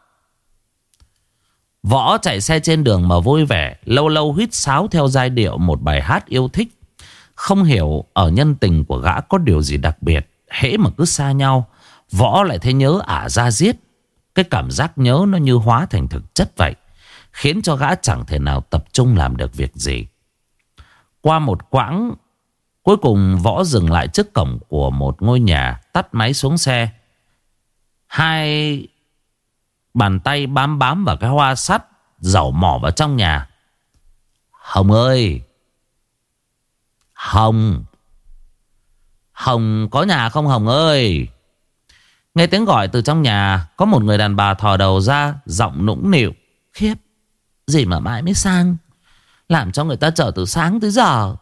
Võ chạy xe trên đường mà vui vẻ, Lâu lâu huýt sáo theo giai điệu Một bài hát yêu thích. Không hiểu ở nhân tình của gã có điều gì đặc biệt, Hễ mà cứ xa nhau, Võ lại thấy nhớ ả ra giết. Cái cảm giác nhớ nó như hóa thành thực chất vậy, Khiến cho gã chẳng thể nào tập trung làm được việc gì. Qua một quãng, Cuối cùng Võ dừng lại trước cổng của một ngôi nhà, Tắt máy xuống xe. Hai bàn tay bám bám vào cái hoa sắt, Dầu mỏ vào trong nhà. Hồng ơi! Hồng! Hồng có nhà không Hồng ơi? Nghe tiếng gọi từ trong nhà, Có một người đàn bà thò đầu ra, Giọng nũng nịu. Khiếp! Gì mà mãi mới sang? Làm cho người ta chờ từ sáng tới giờ.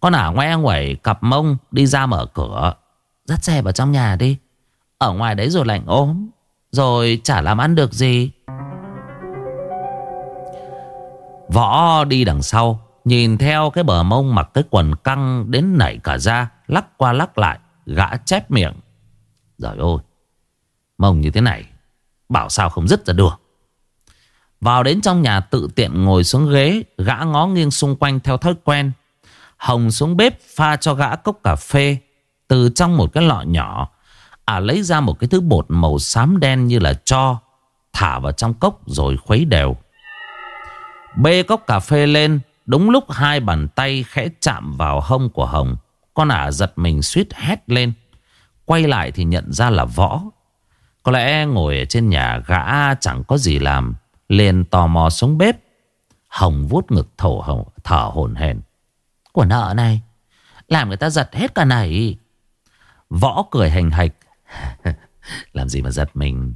Con ả ngoe nguẩy cặp mông Đi ra mở cửa. Dắt xe vào trong nhà đi. Ở ngoài đấy rồi lạnh ốm. Rồi chả làm ăn được gì. Võ đi đằng sau, Nhìn theo cái bờ mông mặc cái quần căng đến nảy cả da, Lắc qua lắc lại, Gã chép miệng. Rồi ôi, Mông như thế này, Bảo sao không dứt ra được? Vào đến trong nhà tự tiện ngồi xuống ghế, Gã ngó nghiêng xung quanh theo thói quen. Hồng xuống bếp pha cho gã cốc cà phê, Từ trong một cái lọ nhỏ À lấy ra một cái thứ bột màu xám đen như là cho Thả vào trong cốc rồi khuấy đều. Bê cốc cà phê lên Đúng lúc hai bàn tay khẽ chạm vào hông của Hồng. Con ả giật mình suýt hét lên. Quay lại thì nhận ra là võ. Có lẽ ngồi ở trên nhà gã chẳng có gì làm Liền tò mò xuống bếp. Hồng vuốt ngực thổ hồng, thở hổn hển. Của nợ này Làm người ta giật hết cả này. Võ cười hành hạch. Làm gì mà giật mình?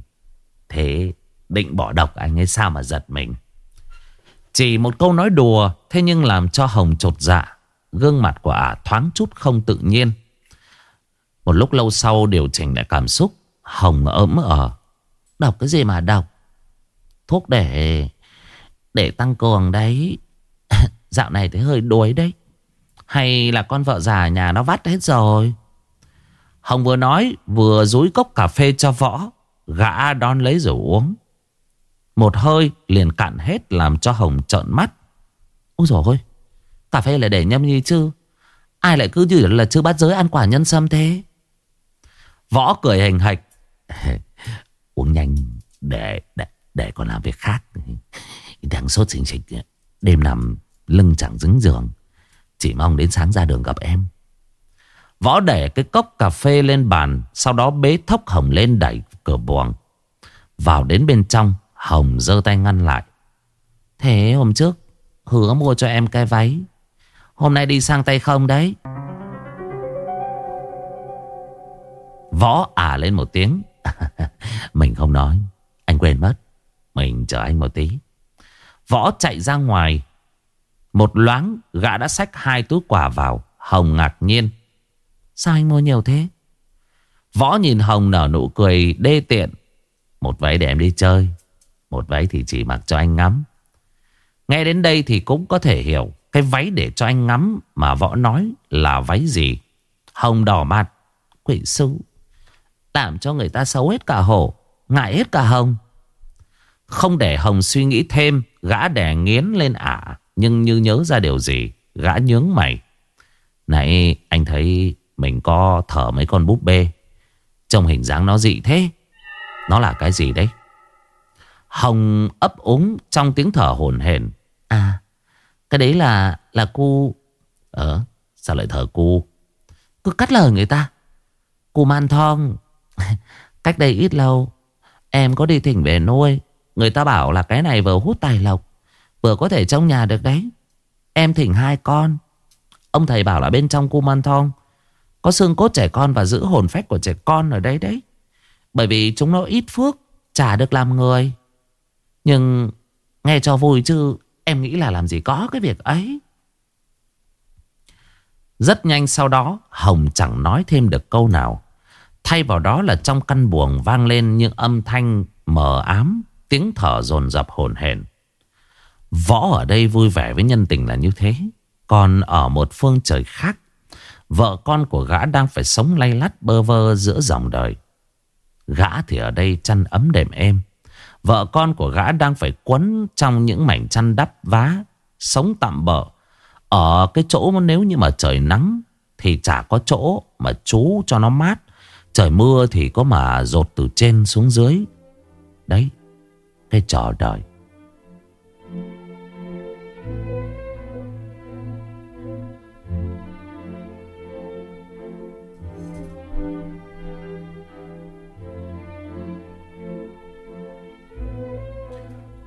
Thế định bỏ độc anh ấy sao mà giật mình? Chỉ một câu nói đùa, Thế nhưng làm cho Hồng trột dạ. Gương mặt của ả thoáng chút không tự nhiên. Một lúc lâu sau, điều chỉnh lại cảm xúc, Hồng ấm ở Đọc cái gì mà đọc? Thuốc để Để tăng cường đấy. Dạo này thấy hơi đuối đấy. Hay là con vợ già nhà nó vắt hết rồi? Hồng vừa nói Vừa dúi cốc cà phê cho võ Gã đón lấy rồi uống một hơi liền cạn hết làm cho Hồng trợn mắt. Ôi dồi ôi, cà phê lại để nhâm nhi chứ. Ai lại cứ như là chưa bắt giới ăn quả nhân sâm thế. Võ cười hình hạch. Uống nhanh để, để, để còn làm việc khác. Đang sốt xình xịch. Đêm nằm lưng chẳng dính giường. Chỉ mong đến sáng ra đường gặp em. Võ để cái cốc cà phê lên bàn. Sau đó bế thốc Hồng lên đẩy cửa buồng. Vào đến bên trong. Hồng giơ tay ngăn lại. Thế hôm trước, hứa mua cho em cái váy. Hôm nay đi sang tay không đấy. Võ ả lên một tiếng. Mình không nói. Anh quên mất. Mình chờ anh một tí. Võ chạy ra ngoài. Một loáng, gã đã xách hai túi quà vào. Hồng ngạc nhiên. Sao anh mua nhiều thế? Võ nhìn Hồng nở nụ cười đê tiện. Một váy để em đi chơi. Một váy thì chỉ mặc cho anh ngắm. Nghe đến đây thì cũng có thể hiểu Cái váy để cho anh ngắm Mà võ nói là váy gì. Hồng đỏ mặt. Quỷ xấu Làm cho người ta xấu hết cả hổ, Ngại hết cả hồng. Không để Hồng suy nghĩ thêm, Gã đè nghiến lên ả. Nhưng như nhớ ra điều gì, Gã nhướng mày. Này anh thấy mình có thở mấy con búp bê Trong hình dáng nó dị thế Nó là cái gì đấy Hồng ấp úng trong tiếng thở hổn hển. À, cái đấy là là cu... Ờ, sao lại thở cu? Cứ cắt lời người ta. Cu man thong. Cách đây ít lâu, em có đi thỉnh về nuôi. Người ta bảo là cái này vừa hút tài lộc, vừa có thể trong nhà được đấy. Em thỉnh hai con. Ông thầy bảo là bên trong cu man thong có xương cốt trẻ con và giữ hồn phách của trẻ con ở đây đấy. Bởi vì chúng nó ít phước, chả được làm người. Nhưng nghe cho vui chứ em nghĩ là làm gì có cái việc ấy. Rất nhanh sau đó Hồng chẳng nói thêm được câu nào. Thay vào đó là trong căn buồng vang lên những âm thanh mờ ám, tiếng thở dồn dập hồn hển. Võ ở đây vui vẻ với nhân tình là như thế. Còn ở một phương trời khác, vợ con của gã đang phải sống lay lắt bơ vơ giữa dòng đời. Gã thì ở đây chăn ấm đềm êm. Vợ con của gã đang phải quấn trong những mảnh chăn đắp vá, sống tạm bợ Ở cái chỗ mà nếu như mà trời nắng thì chả có chỗ mà trú cho nó mát. Trời mưa thì có mà rột từ trên xuống dưới. Đấy, cái trò đời.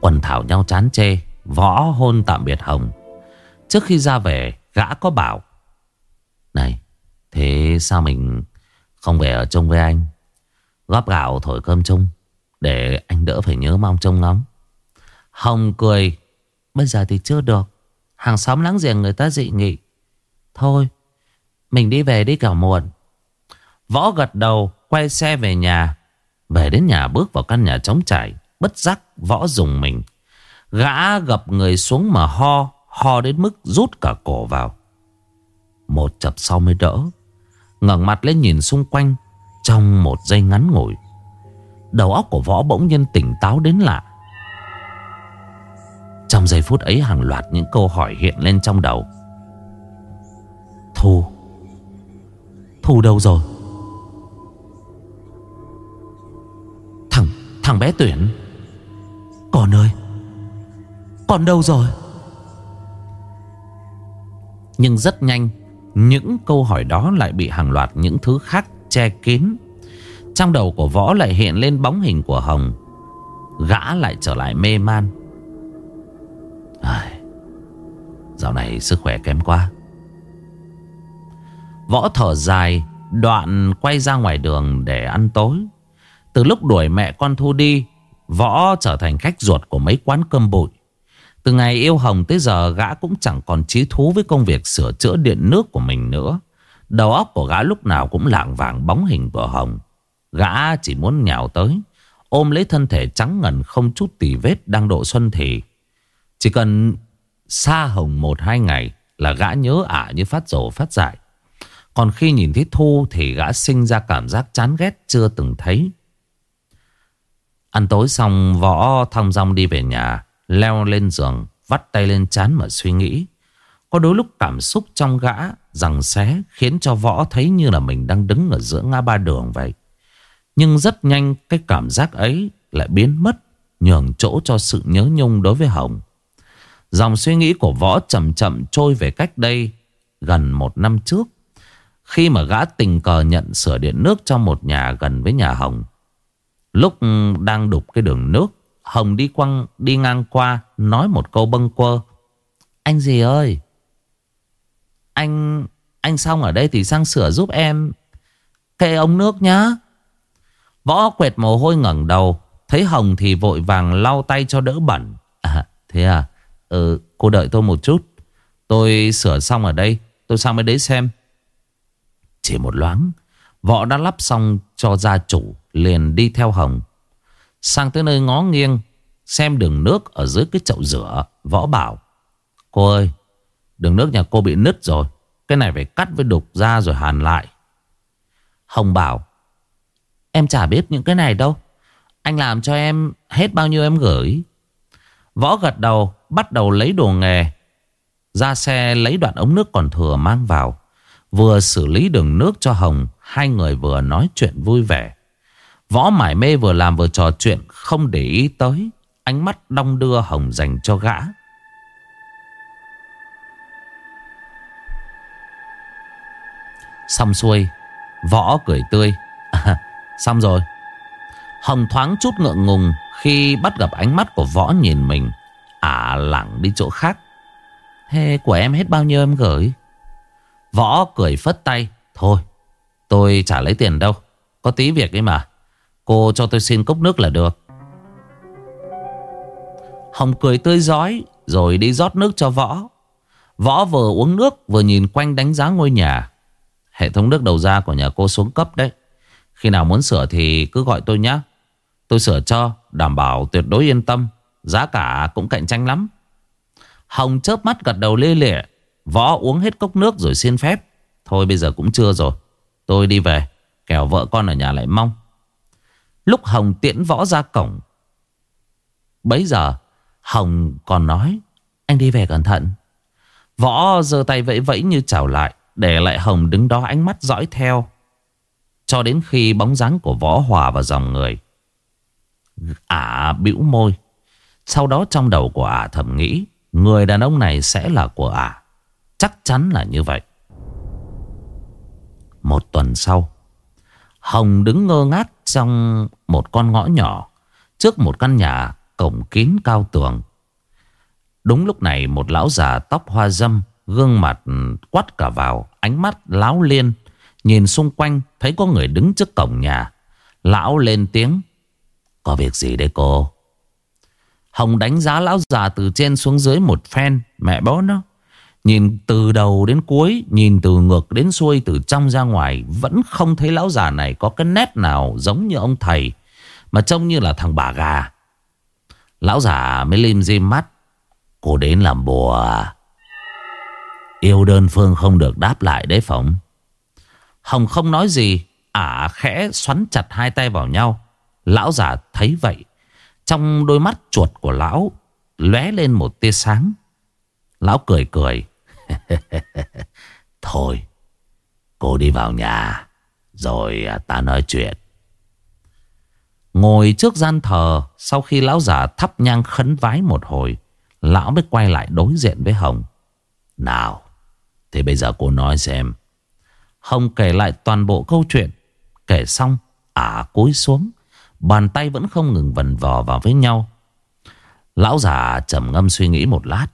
Quần thảo nhau chán chê, Võ hôn tạm biệt Hồng. Trước khi ra về, Gã có bảo, Này, Thế sao mình không về ở chung với anh? Góp gạo thổi cơm chung, Để anh đỡ phải nhớ mong trông ngóng. Hồng cười, Bây giờ thì chưa được. Hàng xóm láng giềng người ta dị nghị. Thôi, Mình đi về đi cả muộn. Võ gật đầu, Quay xe về nhà. Về đến nhà bước vào căn nhà trống trải Bất giác võ dùng mình. Gã gập người xuống mà ho Ho đến mức rút cả cổ vào. Một chập sau mới đỡ, ngẩng mặt lên nhìn xung quanh, Trong một giây ngắn ngủi, Đầu óc của võ bỗng nhiên tỉnh táo đến lạ. Trong giây phút ấy hàng loạt những câu hỏi hiện lên trong đầu. Thu Thu đâu rồi? Thằng Thằng bé tuyển. Con ơi Con đâu rồi? Nhưng rất nhanh Những câu hỏi đó lại bị hàng loạt những thứ khác che kín. Trong đầu của võ lại hiện lên bóng hình của Hồng. Gã lại trở lại mê man. À, Dạo này sức khỏe kém quá. Võ thở dài Đoạn quay ra ngoài đường để ăn tối. Từ lúc đuổi mẹ con Thu đi Võ trở thành khách ruột của mấy quán cơm bụi. Từ ngày yêu Hồng tới giờ, Gã cũng chẳng còn trí thú với công việc sửa chữa điện nước của mình nữa. Đầu óc của gã lúc nào cũng lạng vàng bóng hình của Hồng. Gã chỉ muốn nhào tới, Ôm lấy thân thể trắng ngần không chút tì vết đang độ xuân thì. Chỉ cần xa Hồng một hai ngày Là gã nhớ ả như phát rổ phát dại. Còn khi nhìn thấy Thu thì gã sinh ra cảm giác chán ghét chưa từng thấy. Ăn tối xong võ thong dong đi về nhà, leo lên giường, vắt tay lên chán mà suy nghĩ. Có đôi lúc cảm xúc trong gã rằng xé khiến cho võ thấy như là mình đang đứng ở giữa ngã ba đường vậy. Nhưng rất nhanh cái cảm giác ấy lại biến mất, nhường chỗ cho sự nhớ nhung đối với Hồng. Dòng suy nghĩ của võ chậm chậm trôi về cách đây gần một năm trước. Khi mà gã tình cờ nhận sửa điện nước cho một nhà gần với nhà Hồng. Lúc đang đục cái đường nước, Hồng đi quăng đi ngang qua nói một câu bâng quơ. Anh gì ơi? Anh anh xong ở đây thì sang sửa giúp em Kê ống nước nhá. Võ quẹt mồ hôi ngẩng đầu, thấy Hồng thì vội vàng lau tay cho đỡ bẩn. À, thế à? Ừ, cô đợi tôi một chút. Tôi sửa xong ở đây, tôi sang bên đấy xem. Chỉ một loáng Võ đã lắp xong cho gia chủ, Liền đi theo Hồng. Sang tới nơi ngó nghiêng, Xem đường nước ở dưới cái chậu rửa, Võ bảo, Cô ơi, Đường nước nhà cô bị nứt rồi, Cái này phải cắt với đục ra rồi hàn lại. Hồng bảo, Em chả biết những cái này đâu, Anh làm cho em hết bao nhiêu em gửi. Võ gật đầu, Bắt đầu lấy đồ nghề. Ra xe lấy đoạn ống nước còn thừa mang vào, Vừa xử lý đường nước cho Hồng Hai người vừa nói chuyện vui vẻ. Võ mải mê vừa làm vừa trò chuyện Không để ý tới. Ánh mắt đong đưa Hồng dành cho gã. Xong xuôi Võ cười tươi. À, Xong rồi. Hồng thoáng chút ngượng ngùng Khi bắt gặp ánh mắt của Võ nhìn mình. À lặng đi chỗ khác. Thế của em hết bao nhiêu em gửi? Võ cười phất tay. Thôi, tôi chả lấy tiền đâu. Có tí việc ấy mà. Cô cho tôi xin cốc nước là được. Hồng cười tươi giói rồi đi rót nước cho Võ. Võ vừa uống nước vừa nhìn quanh đánh giá ngôi nhà. Hệ thống nước đầu ra của nhà cô xuống cấp đấy. Khi nào muốn sửa thì cứ gọi tôi nhé. Tôi sửa cho, đảm bảo tuyệt đối yên tâm. Giá cả cũng cạnh tranh lắm. Hồng chớp mắt gật đầu lê lệ Võ uống hết cốc nước rồi xin phép Thôi bây giờ cũng chưa rồi Tôi đi về Kẻo vợ con ở nhà lại mong. Lúc Hồng tiễn Võ ra cổng Bấy giờ Hồng còn nói Anh đi về cẩn thận. Võ giơ tay vẫy vẫy như chào lại Để lại Hồng đứng đó ánh mắt dõi theo Cho đến khi bóng dáng của Võ hòa vào dòng người. Ả à, bĩu môi. Sau đó trong đầu của Ả thầm nghĩ Người đàn ông này sẽ là của Ả. Chắc chắn là như vậy. Một tuần sau. Hồng đứng ngơ ngác trong một con ngõ nhỏ Trước một căn nhà cổng kín cao tường. Đúng lúc này, một lão già tóc hoa dâm, Gương mặt quắt cả vào, Ánh mắt láo liên, Nhìn xung quanh, thấy có người đứng trước cổng nhà. Lão lên tiếng, Có việc gì đấy cô? Hồng đánh giá lão già từ trên xuống dưới một phen, Mẹ bố nó Nhìn từ đầu đến cuối, Nhìn từ ngược đến xuôi, Từ trong ra ngoài, Vẫn không thấy lão già này có cái nét nào giống như ông thầy, Mà trông như là thằng bà gà Lão già mới lim dim mắt Cô đến làm bùa à? Yêu đơn phương không được đáp lại đấy phóng. Hồng không nói gì, Ả khẽ xoắn chặt hai tay vào nhau Lão già thấy vậy, Trong đôi mắt chuột của lão lóe lên một tia sáng Lão cười cười. Thôi, Cô đi vào nhà, Rồi à, ta nói chuyện. Ngồi trước gian thờ, Sau khi lão già thắp nhang khấn vái một hồi, Lão mới quay lại đối diện với Hồng. Nào Thì bây giờ cô nói xem. Hồng kể lại toàn bộ câu chuyện. Kể xong, Ả cúi xuống, Bàn tay vẫn không ngừng vần vò vào với nhau. Lão già trầm ngâm suy nghĩ một lát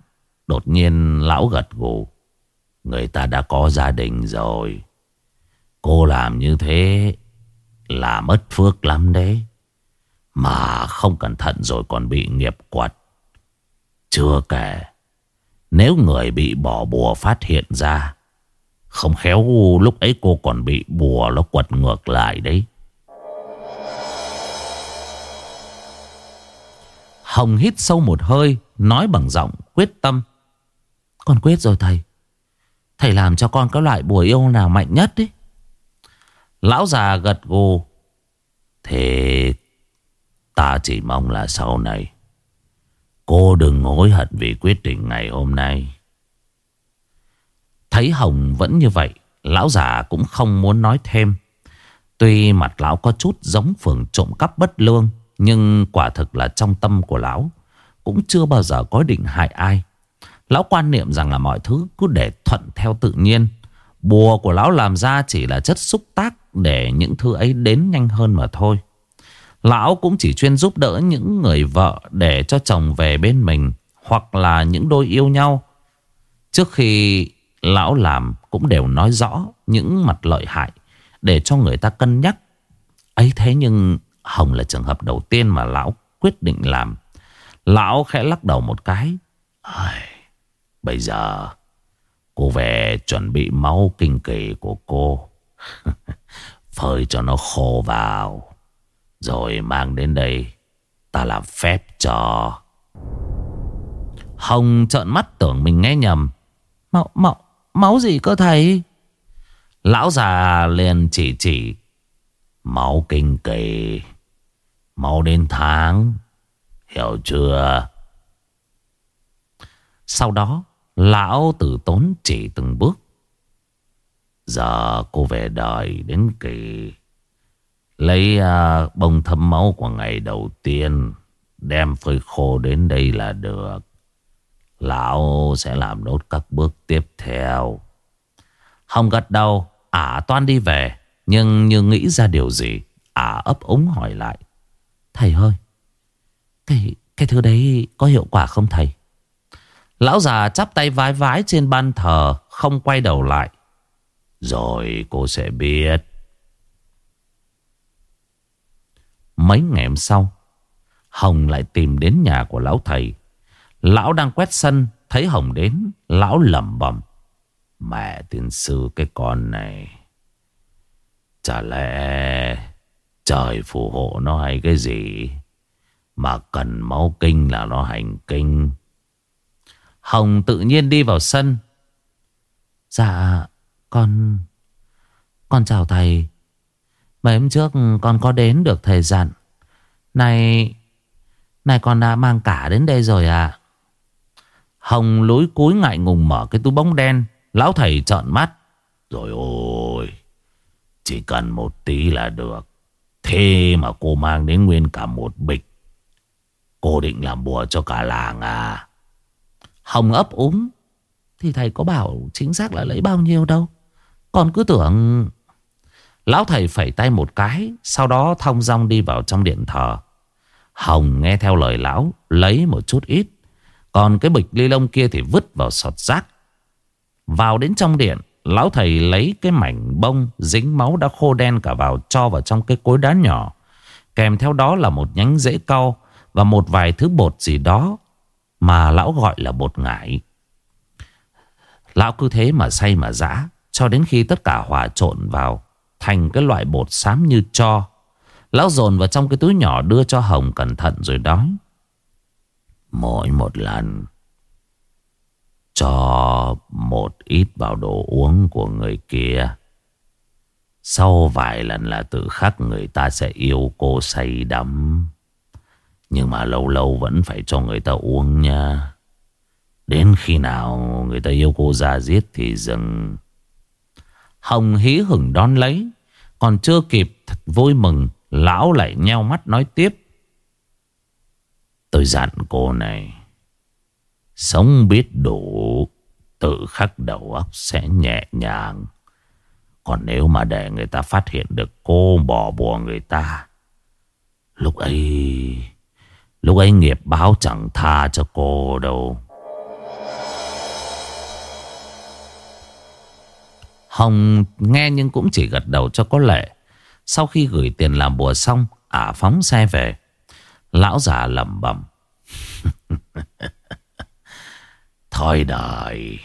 Đột nhiên lão gật gù. Người ta đã có gia đình rồi. Cô làm như thế Là mất phước lắm đấy. Mà không cẩn thận rồi còn bị nghiệp quật. Chưa kể, Nếu người bị bỏ bùa phát hiện ra, Không khéo lúc ấy cô còn bị bùa nó quật ngược lại đấy. Hồng hít sâu một hơi, Nói bằng giọng quyết tâm. Con quyết rồi thầy. Thầy làm cho con cái loại bùa yêu nào mạnh nhất đi. Lão già gật gù. Thế Ta chỉ mong là sau này Cô đừng hối hận vì quyết định ngày hôm nay. Thấy Hồng vẫn như vậy, Lão già cũng không muốn nói thêm. Tuy mặt lão có chút giống phường trộm cắp bất lương, Nhưng quả thực là trong tâm của lão Cũng chưa bao giờ có định hại ai. Lão quan niệm rằng là mọi thứ cứ để thuận theo tự nhiên. Bùa của lão làm ra chỉ là chất xúc tác Để những thứ ấy đến nhanh hơn mà thôi. Lão cũng chỉ chuyên giúp đỡ những người vợ Để cho chồng về bên mình, Hoặc là những đôi yêu nhau. Trước khi lão làm cũng đều nói rõ những mặt lợi hại Để cho người ta cân nhắc. Ấy thế nhưng Hồng là trường hợp đầu tiên mà lão quyết định làm. Lão khẽ lắc đầu một cái. Ai... Bây giờ cô về chuẩn bị máu kinh kỳ của cô. Phơi cho nó khô vào. Rồi mang đến đây. Ta làm phép cho. Hồng trợn mắt tưởng mình nghe nhầm. Máu, máu, máu gì cơ thầy? Lão già liền chỉ chỉ. Máu kinh kỳ. Máu đến tháng. Hiểu chưa? Sau đó Lão tử tốn chỉ từng bước. Giờ cô về đời đến kỳ. Lấy uh, bông thấm máu của ngày đầu tiên. Đem phơi khô đến đây là được. Lão sẽ làm nốt các bước tiếp theo. Hồng gật đầu. Ả toan đi về. Nhưng như nghĩ ra điều gì. Ả ấp úng hỏi lại. Thầy ơi. Cái, cái thứ đấy có hiệu quả không thầy? Lão già chắp tay vái vái trên ban thờ, Không quay đầu lại. Rồi cô sẽ biết. Mấy ngày hôm sau, Hồng lại tìm đến nhà của lão thầy. Lão đang quét sân, Thấy Hồng đến, Lão lẩm bẩm. Mẹ tiên sư, cái con này, Chả lẽ Trời phù hộ nó hay cái gì? Mà cần máu kinh là nó hành kinh. Hồng tự nhiên đi vào sân. Dạ, con... Con chào thầy. Mấy hôm trước con có đến được thầy dặn. Này... Này con đã mang cả đến đây rồi à? Hồng lối cúi ngại ngùng mở cái túi bóng đen. Lão thầy trợn mắt. Rồi ôi, chỉ cần một tí là được. Thế mà cô mang đến nguyên cả một bịch. Cô định làm bùa cho cả làng à? Hồng ấp úng. Thì thầy có bảo chính xác là lấy bao nhiêu đâu. Còn cứ tưởng Lão thầy phẩy tay một cái, Sau đó thong dong đi vào trong điện thờ. Hồng nghe theo lời lão, Lấy một chút ít. Còn cái bịch ly lông kia thì vứt vào sọt rác. Vào đến trong điện, Lão thầy lấy cái mảnh bông Dính máu đã khô đen cả vào, Cho vào trong cái cối đá nhỏ. Kèm theo đó là một nhánh rễ cau Và một vài thứ bột gì đó. Mà lão gọi là bột ngải. Lão cứ thế mà say mà dã Cho đến khi tất cả hòa trộn vào, Thành cái loại bột xám như cho Lão dồn vào trong cái túi nhỏ Đưa cho Hồng cẩn thận rồi đói Mỗi một lần, Cho một ít vào đồ uống của người kia. Sau vài lần là tự khắc người ta sẽ yêu cô say đắm. Nhưng mà lâu lâu vẫn phải cho người ta uống nha. Đến khi nào người ta yêu cô ra giết thì dừng. Hồng hí hửng đón lấy. Còn chưa kịp, thật vui mừng, Lão lại nheo mắt nói tiếp. Tôi dặn cô này, Sống biết đủ, Tự khắc đầu óc sẽ nhẹ nhàng. Còn nếu mà để người ta phát hiện được cô bỏ bùa người ta, Lúc ấy Lúc ấy nghiệp báo chẳng tha cho cô đâu. Hồng nghe nhưng cũng chỉ gật đầu cho có lệ. Sau khi gửi tiền làm bùa xong, Ả phóng xe về. Lão già lẩm bẩm. Thôi đời,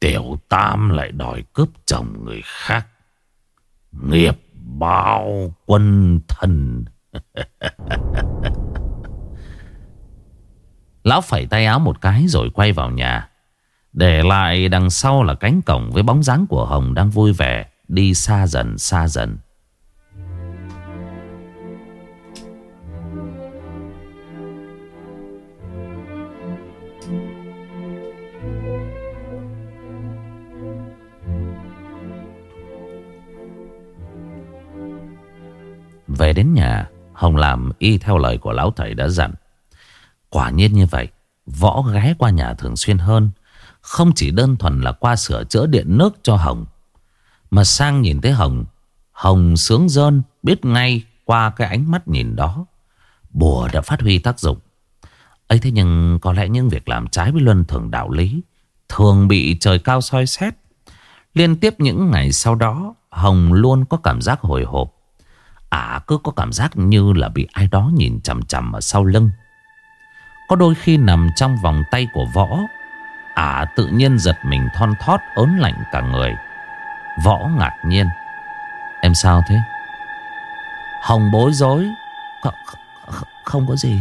Tiểu Tam lại đòi cướp chồng người khác. Nghiệp bao quân thần Lão phẩy tay áo một cái rồi quay vào nhà. Để lại đằng sau là cánh cổng với bóng dáng của Hồng đang vui vẻ, Đi xa dần xa dần. Về đến nhà, Hồng làm y theo lời của lão thầy đã dặn. Quả nhiên như vậy, Võ ghé qua nhà thường xuyên hơn, Không chỉ đơn thuần là qua sửa chữa điện nước cho Hồng, Mà sang nhìn thấy Hồng Hồng sướng rơn Biết ngay qua cái ánh mắt nhìn đó. Bùa đã phát huy tác dụng. Ấy thế nhưng có lẽ những việc làm trái với luân thường đạo lý Thường bị trời cao soi xét. Liên tiếp những ngày sau đó, Hồng luôn có cảm giác hồi hộp. Ả cứ có cảm giác như là bị ai đó nhìn chằm chằm ở sau lưng. Có đôi khi nằm trong vòng tay của võ Ả tự nhiên giật mình thon thót ớn lạnh cả người. Võ ngạc nhiên. Em sao thế? Hồng bối rối. Không, không có gì.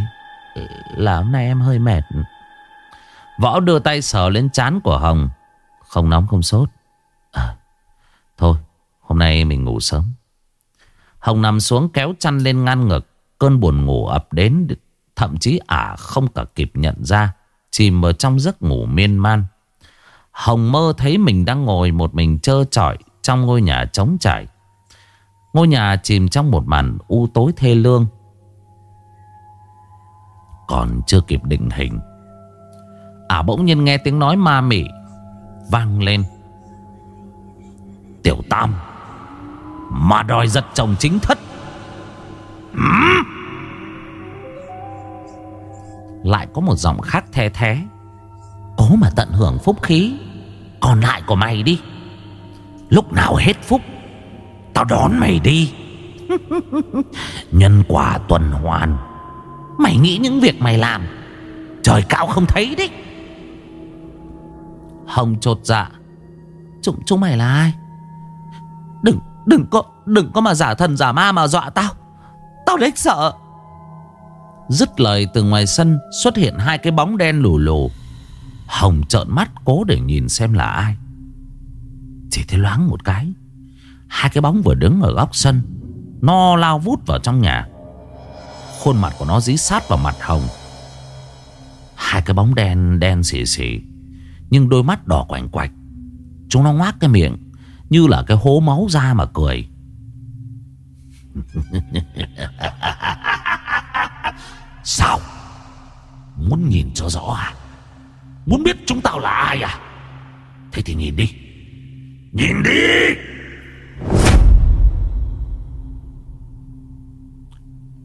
Là hôm nay em hơi mệt. Võ đưa tay sờ lên chán của Hồng. Không nóng không sốt. À, Thôi hôm nay mình ngủ sớm. Hồng nằm xuống kéo chăn lên ngăn ngực. Cơn buồn ngủ ập đến. Thậm chí ả không cả kịp nhận ra. Chìm ở trong giấc ngủ miên man. Hồng mơ thấy mình đang ngồi một mình trơ trọi trong ngôi nhà trống trải. Ngôi nhà chìm trong một màn u tối thê lương. Còn chưa kịp định hình. Ả bỗng nhiên nghe tiếng nói ma mị vang lên. Tiểu Tam mà đòi giật chồng chính thất lại có một giọng khác the thế. Cố mà tận hưởng phúc khí Còn lại của mày đi. Lúc nào hết phúc Tao đón mày đi. Nhân quả tuần hoàn Mày nghĩ những việc mày làm Trời cao không thấy đấy. Hồng trột dạ Chúng, chúng mày là ai? Đừng Đừng có Đừng có mà giả thần giả ma mà dọa tao. Tao đếch sợ. Dứt lời, từ ngoài sân Xuất hiện hai cái bóng đen lù lù. Hồng trợn mắt cố để nhìn xem là ai. Chỉ thấy loáng một cái, Hai cái bóng vừa đứng ở góc sân Nó lao vút vào trong nhà. Khuôn mặt của nó dí sát vào mặt Hồng. Hai cái bóng đen đen xì xì, Nhưng đôi mắt đỏ quảnh quạch Chúng nó ngoác cái miệng, như là cái hố máu ra mà cười. Sao? Muốn nhìn cho rõ à? Muốn biết chúng tao là ai à? Thế thì nhìn đi. Nhìn đi!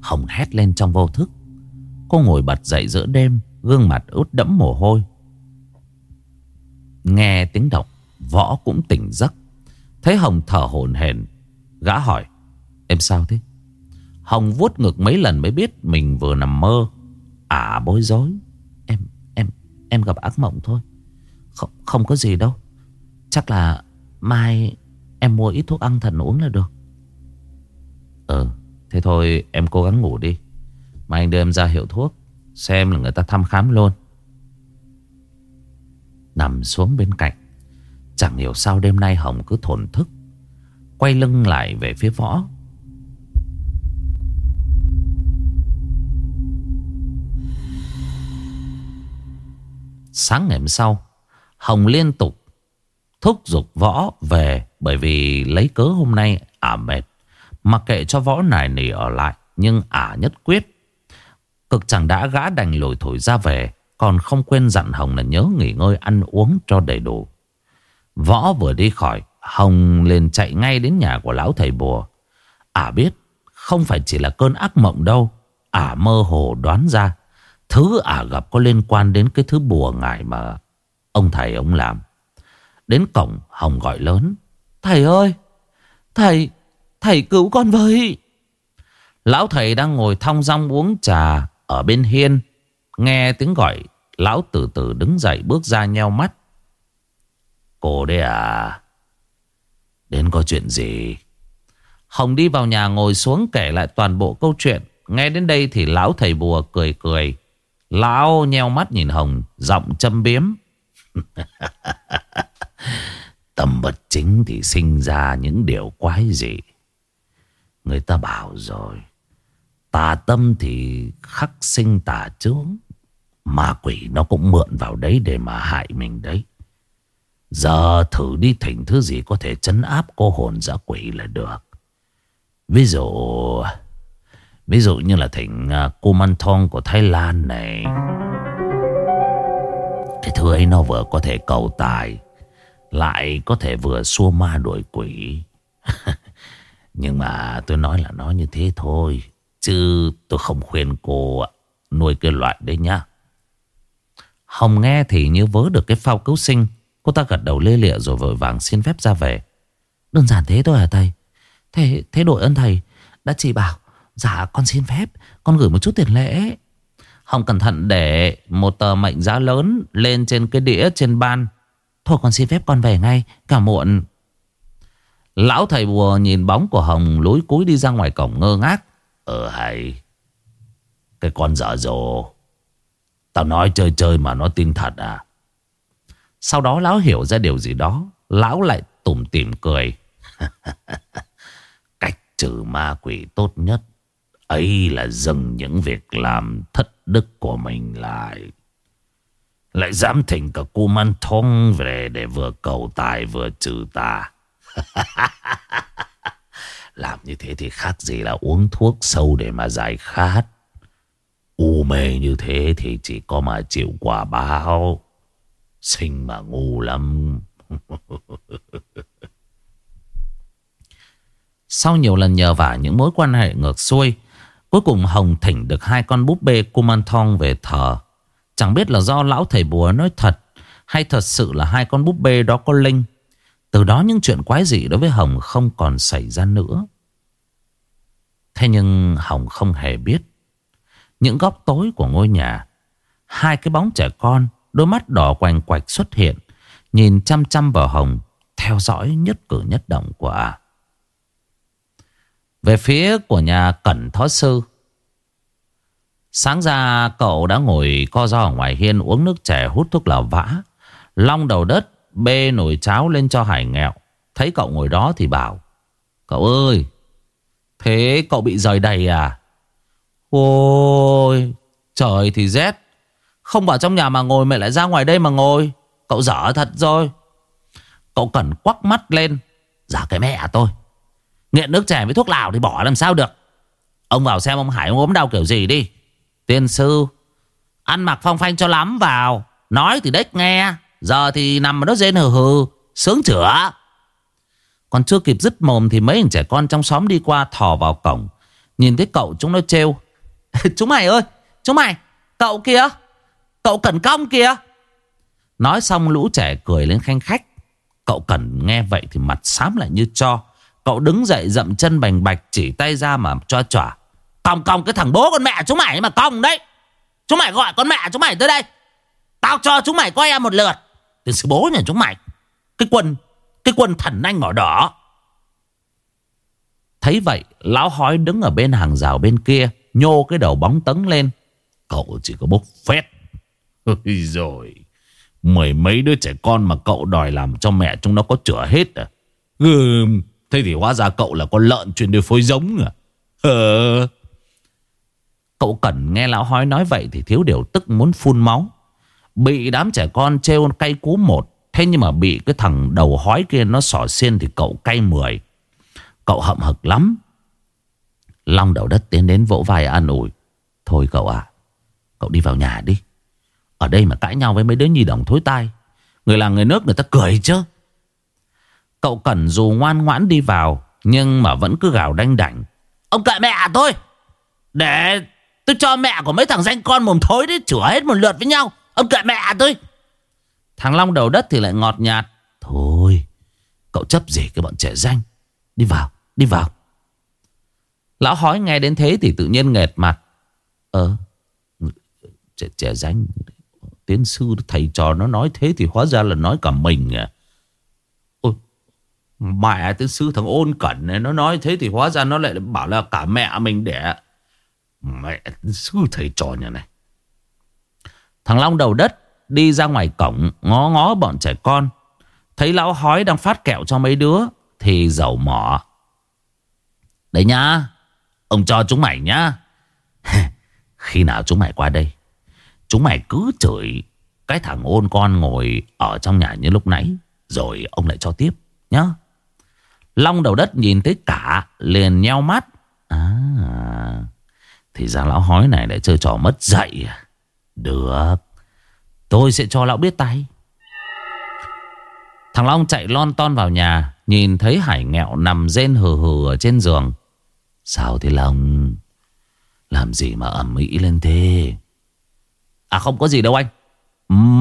Hồng hét lên trong vô thức. Cô ngồi bật dậy giữa đêm, Gương mặt ướt đẫm mồ hôi. Nghe tiếng động Võ cũng tỉnh giấc. Thấy Hồng thở hổn hển, Gã hỏi, Em sao thế? Hồng vuốt ngực mấy lần mới biết Mình vừa nằm mơ. À bối rối. Em em em gặp ác mộng thôi. Không, không có gì đâu. Chắc là mai em mua ít thuốc ăn thần uống là được. Ừ Thế thôi em cố gắng ngủ đi. Mai anh đưa em ra hiệu thuốc Xem là người ta thăm khám luôn. Nằm xuống bên cạnh Chẳng hiểu sao đêm nay Hồng cứ thổn thức Quay lưng lại về phía võ. Sáng ngày hôm sau, Hồng liên tục Thúc giục võ về Bởi vì lấy cớ hôm nay ả mệt. Mặc kệ cho võ nài nỉ ở lại, Nhưng ả nhất quyết. Cực chẳng đã gã đành lùi thổi ra về, Còn không quên dặn Hồng là nhớ nghỉ ngơi ăn uống cho đầy đủ. Võ vừa đi khỏi, Hồng liền chạy ngay đến nhà của lão thầy bùa. Ả biết Không phải chỉ là cơn ác mộng đâu, Ả mơ hồ đoán ra. Thứ ả gặp có liên quan đến cái thứ bùa ngải mà Ông thầy ông làm. Đến cổng Hồng gọi lớn, Thầy ơi, Thầy Thầy cứu con với. Lão thầy đang ngồi thong dong uống trà Ở bên hiên, Nghe tiếng gọi, Lão từ từ đứng dậy bước ra nheo mắt. Cô đây à Đến có chuyện gì? Hồng đi vào nhà ngồi xuống kể lại toàn bộ câu chuyện. Nghe đến đây thì lão thầy bùa cười cười Lão nheo mắt nhìn Hồng, Giọng châm biếm. Tâm vật chính thì sinh ra những điều quái dị. Người ta bảo rồi, Tà tâm thì khắc sinh tà chướng. Ma quỷ nó cũng mượn vào đấy để mà hại mình đấy. Giờ thử đi thỉnh thứ gì có thể chấn áp cô hồn dã quỷ là được. Ví dụ Ví dụ như là thỉnh à, Kumantong Kumanthong của Thái Lan này. Cái thứ ấy nó vừa có thể cầu tài Lại có thể vừa xua ma đuổi quỷ. Nhưng mà tôi nói là nó như thế thôi Chứ tôi không khuyên cô nuôi cái loại đấy nhá. Hồng nghe thì như vớ được cái phao cứu sinh. Cô ta gật đầu lê lịa rồi vội vàng xin phép ra về. Đơn giản thế thôi à thầy? Thế, thế đội ơn thầy Đã chỉ bảo Dạ con xin phép. Con gửi một chút tiền lễ. Hồng cẩn thận để một tờ mệnh giá lớn Lên trên cái đĩa trên ban. Thôi, con xin phép con về ngay. Cả muộn. Lão thầy bùa nhìn bóng của Hồng lối cúi đi ra ngoài cổng ngơ ngác. Ờ hay. Cái con dở dồ. Tao nói chơi chơi mà nó tin thật à. Sau đó lão hiểu ra điều gì đó, Lão lại tủm tỉm cười. Cách trừ ma quỷ tốt nhất. Ấy là dừng những việc làm thất đức của mình lại. Lại dám thỉnh cả cô man thông về để vừa cầu tài vừa trừ tà. Làm như thế thì khác gì là uống thuốc sâu để mà giải khát. U mê như thế thì chỉ có mà chịu quả báo. Sinh mà ngu lắm. Sau nhiều lần nhờ vả những mối quan hệ ngược xuôi Cuối cùng Hồng thỉnh được hai con búp bê Kumanthong về thờ. Chẳng biết là do lão thầy bùa nói thật, Hay thật sự là hai con búp bê đó có linh. Từ đó những chuyện quái dị đối với Hồng không còn xảy ra nữa. Thế nhưng Hồng không hề biết. Những góc tối của ngôi nhà, Hai cái bóng trẻ con, Đôi mắt đỏ quanh quạch xuất hiện, Nhìn chăm chăm vào Hồng, Theo dõi nhất cử nhất động của à. Về phía của nhà Cẩn Thó Sư. Sáng ra, cậu đã ngồi co do ở ngoài hiên uống nước chè hút thuốc lào vã, Long đầu đất, bê nồi cháo lên cho hải nghèo Thấy cậu ngồi đó thì bảo, Cậu ơi, Thế cậu bị rời đầy à? Ôi, Trời thì rét. Không vào trong nhà mà ngồi, mẹ lại ra ngoài đây mà ngồi. Cậu dở thật rồi. Cậu cần quắc mắt lên Giả cái mẹ tôi. Nghiện nước chè với thuốc lào thì bỏ làm sao được. Ông vào xem ông Hải ông ốm đau kiểu gì đi. Tiên sư, Ăn mặc phong phanh cho lắm vào. Nói thì đếch nghe. Giờ thì nằm ở đó rên hừ hừ. Sướng chữa. Còn chưa kịp dứt mồm Thì mấy thằng trẻ con trong xóm đi qua thò vào cổng. Nhìn thấy cậu chúng nó trêu. Chúng mày ơi, Chúng mày, Cậu kìa Cậu cẩn công kìa Nói xong lũ trẻ cười lên khanh khách. Cậu cần nghe vậy thì mặt xám lại như cho. Cậu đứng dậy dậm chân bành bạch Chỉ tay ra mà cho chỏa. Còng còng cái thằng bố con mẹ chúng mày mà còng đấy. Chúng mày gọi con mẹ chúng mày tới đây. Tao cho chúng mày coi em một lượt. Tiền sư bố nhà chúng mày. Cái quần Cái quần thần anh mỏ đỏ. Thấy vậy Lão hói đứng ở bên hàng rào bên kia Nhô cái đầu bóng tấn lên. Cậu chỉ có bốc phét. Ôi rồi Mười mấy đứa trẻ con mà cậu đòi làm cho mẹ chúng nó có chữa hết à? Ừ, Thế thì hóa ra cậu là con lợn chuyên đi phối giống à? Ờ Cậu Cẩn nghe lão hói nói vậy Thì thiếu điều tức muốn phun máu. Bị đám trẻ con trêu cay cú một, Thế nhưng mà bị cái thằng đầu hói kia Nó sỏ xiên thì cậu cay mười. Cậu hậm hực lắm. Long đầu đất tiến đến vỗ vai an ủi. Thôi cậu à Cậu đi vào nhà đi. Ở đây mà cãi nhau với mấy đứa nhi đồng thối tai. Người làng người nước, người ta cười chứ. Cậu Cẩn dù ngoan ngoãn đi vào Nhưng mà vẫn cứ gào đanh đảnh. Ông cậy mẹ tôi! Để tôi cho mẹ của mấy thằng danh con mồm thối đấy Chữa hết một lượt với nhau. Ông cậy mẹ tôi! Thằng Long đầu đất thì lại ngọt nhạt. Thôi Cậu chấp gì cái bọn trẻ danh? Đi vào Đi vào. Lão hói nghe đến thế thì tự nhiên nghẹt mặt. Ờ Trẻ, trẻ danh Tiến sư thầy trò nó nói thế Thì hóa ra là nói cả mình à? Mẹ tứ sư thằng ôn cẩn này, Nó nói thế thì hóa ra nó lại bảo là cả mẹ mình đẻ Mẹ tứ sư thầy trò nhà này. Thằng Long đầu đất Đi ra ngoài cổng, Ngó ngó bọn trẻ con. Thấy lão hói đang phát kẹo cho mấy đứa Thì dầu mỏ. Đấy nhá, Ông cho chúng mày nhá. Khi nào chúng mày qua đây, Chúng mày cứ chửi Cái thằng ôn con ngồi Ở trong nhà như lúc nãy, Rồi ông lại cho tiếp nhá. Long đầu đất nhìn thấy cả Liền nheo mắt. À Thì ra lão hói này lại chơi trò mất dạy? À. Được, Tôi sẽ cho lão biết tay. Thằng Long chạy lon ton vào nhà, Nhìn thấy Hải nghẹo nằm rên hừ hừ ở trên giường. Sao thế Long? Làm gì mà ẩm ý lên thế? À không có gì đâu anh.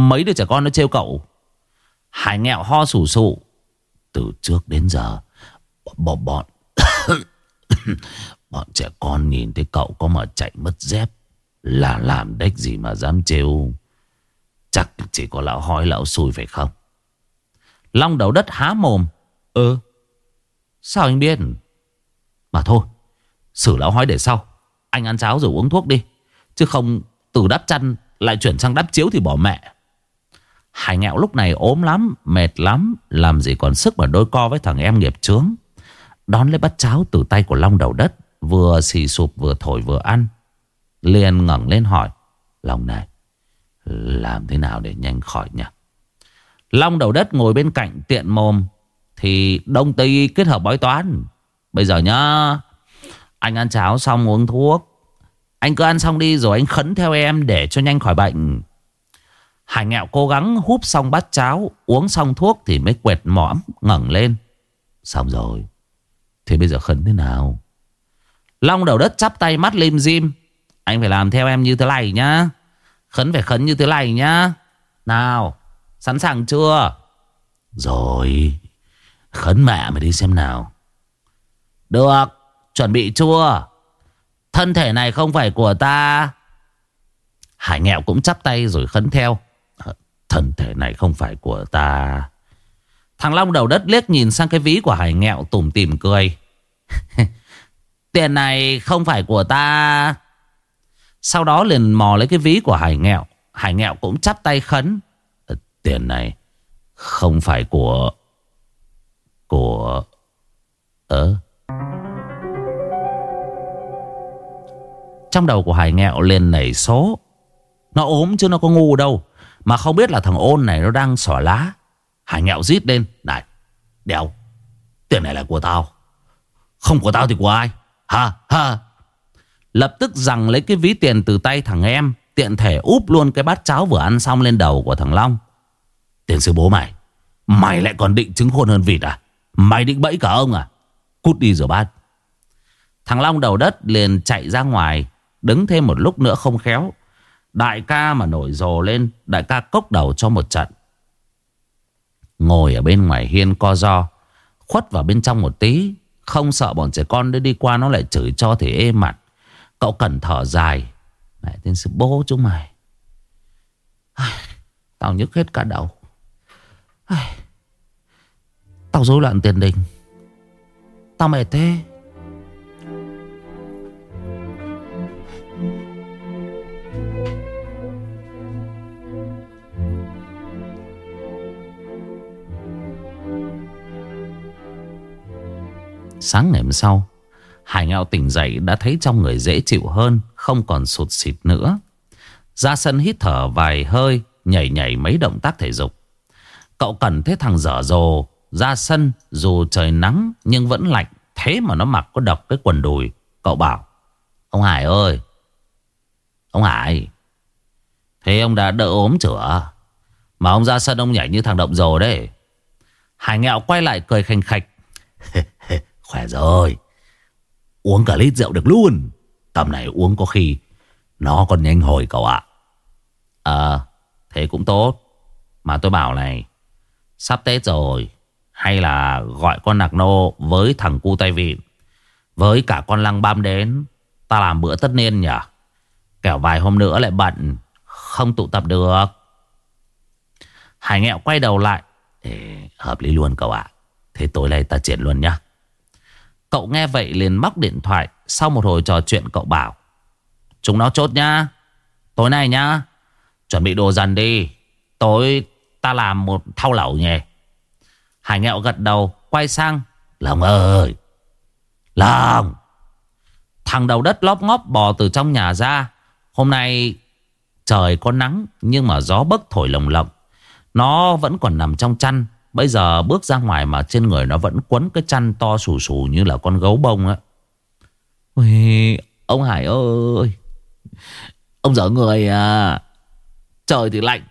Mấy đứa trẻ con nó trêu cậu. Hải nghẹo ho sủ sụ. Từ trước đến giờ Bọn bọn Bọn. Trẻ con nhìn thấy cậu có mà chạy mất dép, Là làm đếch gì mà dám trêu? Chắc chỉ có lão hói lão xui phải không? Long đầu đất há mồm. Ừ. Sao anh biết? Mà thôi, Xử lão hói để sau. Anh ăn cháo rồi uống thuốc đi. Chứ không từ đắp chăn Lại chuyển sang đắp chiếu thì bỏ mẹ. Hải nghẹo lúc này ốm lắm, Mệt lắm, Làm gì còn sức mà đôi co với thằng em nghiệp trướng Đón lấy bát cháo từ tay của Long đầu đất, Vừa xì sụp vừa thổi vừa ăn. Liền ngẩng lên hỏi, Long này, Làm thế nào để nhanh khỏi nhỉ? Long đầu đất ngồi bên cạnh tiện mồm, Thì đông tây kết hợp bói toán. Bây giờ nhá, Anh ăn cháo xong uống thuốc. Anh cứ ăn xong đi rồi anh khấn theo em Để cho nhanh khỏi bệnh. Hải nghẹo cố gắng húp xong bát cháo, Uống xong thuốc thì mới quẹt mõm, ngẩng lên. Xong rồi Thế bây giờ khấn thế nào? Long đầu đất chắp tay mắt lim dim. Anh phải làm theo em như thế này nhá. Khấn phải khấn như thế này nhá. Nào, Sẵn sàng chưa? Rồi. Khấn mẹ mày đi xem nào. Được, Chuẩn bị chưa? Thân thể này không phải của ta. Hải nghèo cũng chắp tay rồi khấn theo. Ờ, thân thể này không phải của ta. Thằng Long đầu đất liếc nhìn sang cái ví của Hải nghẹo tủm tỉm cười. Tiền này không phải của ta. Sau đó liền mò lấy cái ví của Hải nghẹo. Hải nghẹo cũng chắp tay khấn. Ờ, tiền này không phải của... Của... Ờ... Trong đầu của Hải nghẹo liền nảy số. Nó ốm chứ nó có ngu đâu. Mà không biết là thằng ôn này nó đang xỏ lá. Hải nghẹo rít lên. Này Đèo Tiền này là của tao. Không của tao thì của ai? Ha ha. Lập tức rằng lấy cái ví tiền từ tay thằng em, Tiện thể úp luôn cái bát cháo vừa ăn xong lên đầu của thằng Long. Tiền sư bố mày Mày lại còn định trứng khôn hơn vịt à? Mày định bẫy cả ông à? Cút đi rửa bát. Thằng Long đầu đất liền chạy ra ngoài, Đứng thêm một lúc nữa không khéo. Đại ca mà nổi rồ lên, Đại ca cốc đầu cho một trận. Ngồi ở bên ngoài hiên co do Khuất vào bên trong một tí, Không sợ bọn trẻ con đi qua nó lại chửi cho thì êm mặt. Cậu cần thở dài. Mẹ tên sư bố chúng mày. Tao nhức hết cả đầu. Tao rối loạn tiền đình. Tao mệt thế. Sáng ngày hôm sau, Hải Ngạo tỉnh dậy đã thấy trong người dễ chịu hơn, Không còn sụt xịt nữa. Ra sân hít thở vài hơi, Nhảy nhảy mấy động tác thể dục. Cậu cần thấy thằng dở dồ, Ra sân dù trời nắng Nhưng vẫn lạnh, Thế mà nó mặc có độc cái quần đùi. Cậu bảo, Ông Hải ơi, Ông Hải, Thế ông đã đỡ ốm chữa Mà ông ra sân ông nhảy như thằng động dồ đấy. Hải nghẹo quay lại cười khanh khạch. Khỏe rồi. Uống cả lít rượu được luôn. Tầm này uống có khi Nó còn nhanh hồi cậu ạ. À thế cũng tốt. Mà tôi bảo này Sắp Tết rồi Hay là gọi con nạc nô với thằng cu tay vịn Với cả con lăng băm đến Ta làm bữa tất niên nhỉ? Kẻo vài hôm nữa lại bận Không tụ tập được. Hải nghẹo quay đầu lại. Ê, Hợp lý luôn cậu ạ. Thế tối nay ta triển luôn nhá. Cậu nghe vậy liền móc điện thoại, Sau một hồi trò chuyện cậu bảo, Chúng nó chốt nhá, Tối nay nhá, Chuẩn bị đồ dần đi, Tối ta làm một thau lẩu nhỉ. Hải nghẹo gật đầu, Quay sang Lòng ơi Lòng Thằng đầu đất lóp ngóp bò từ trong nhà ra, Hôm nay trời có nắng Nhưng mà gió bấc thổi lồng lộng, Nó vẫn còn nằm trong chăn Bây giờ bước ra ngoài mà trên người nó vẫn quấn cái chăn to sù sù như là con gấu bông á. Ui, ông Hải ơi. Ông dở người à. Trời thì lạnh.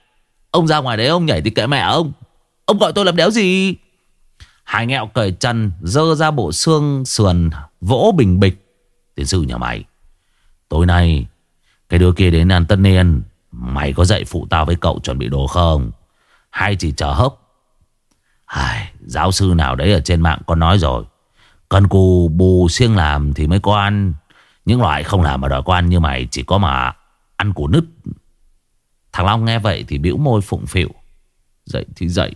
Ông ra ngoài đấy ông nhảy thì kệ mẹ ông. Ông gọi tôi làm đéo gì. Hải nghẹo cởi chân dơ ra bộ xương sườn vỗ bình bịch. Tiến sư nhà mày. Tối nay cái đứa kia đến ăn tân niên. Mày có dạy phụ tao với cậu chuẩn bị đồ không? Hay chỉ chờ hấp Ai, giáo sư nào đấy ở trên mạng có nói rồi. Cần cù bù siêng làm thì mới có ăn. Những loại không làm mà đòi có ăn như mày Chỉ có mà ăn củ nứt. Thằng Long nghe vậy thì bĩu môi phụng phịu. Dậy thì dậy.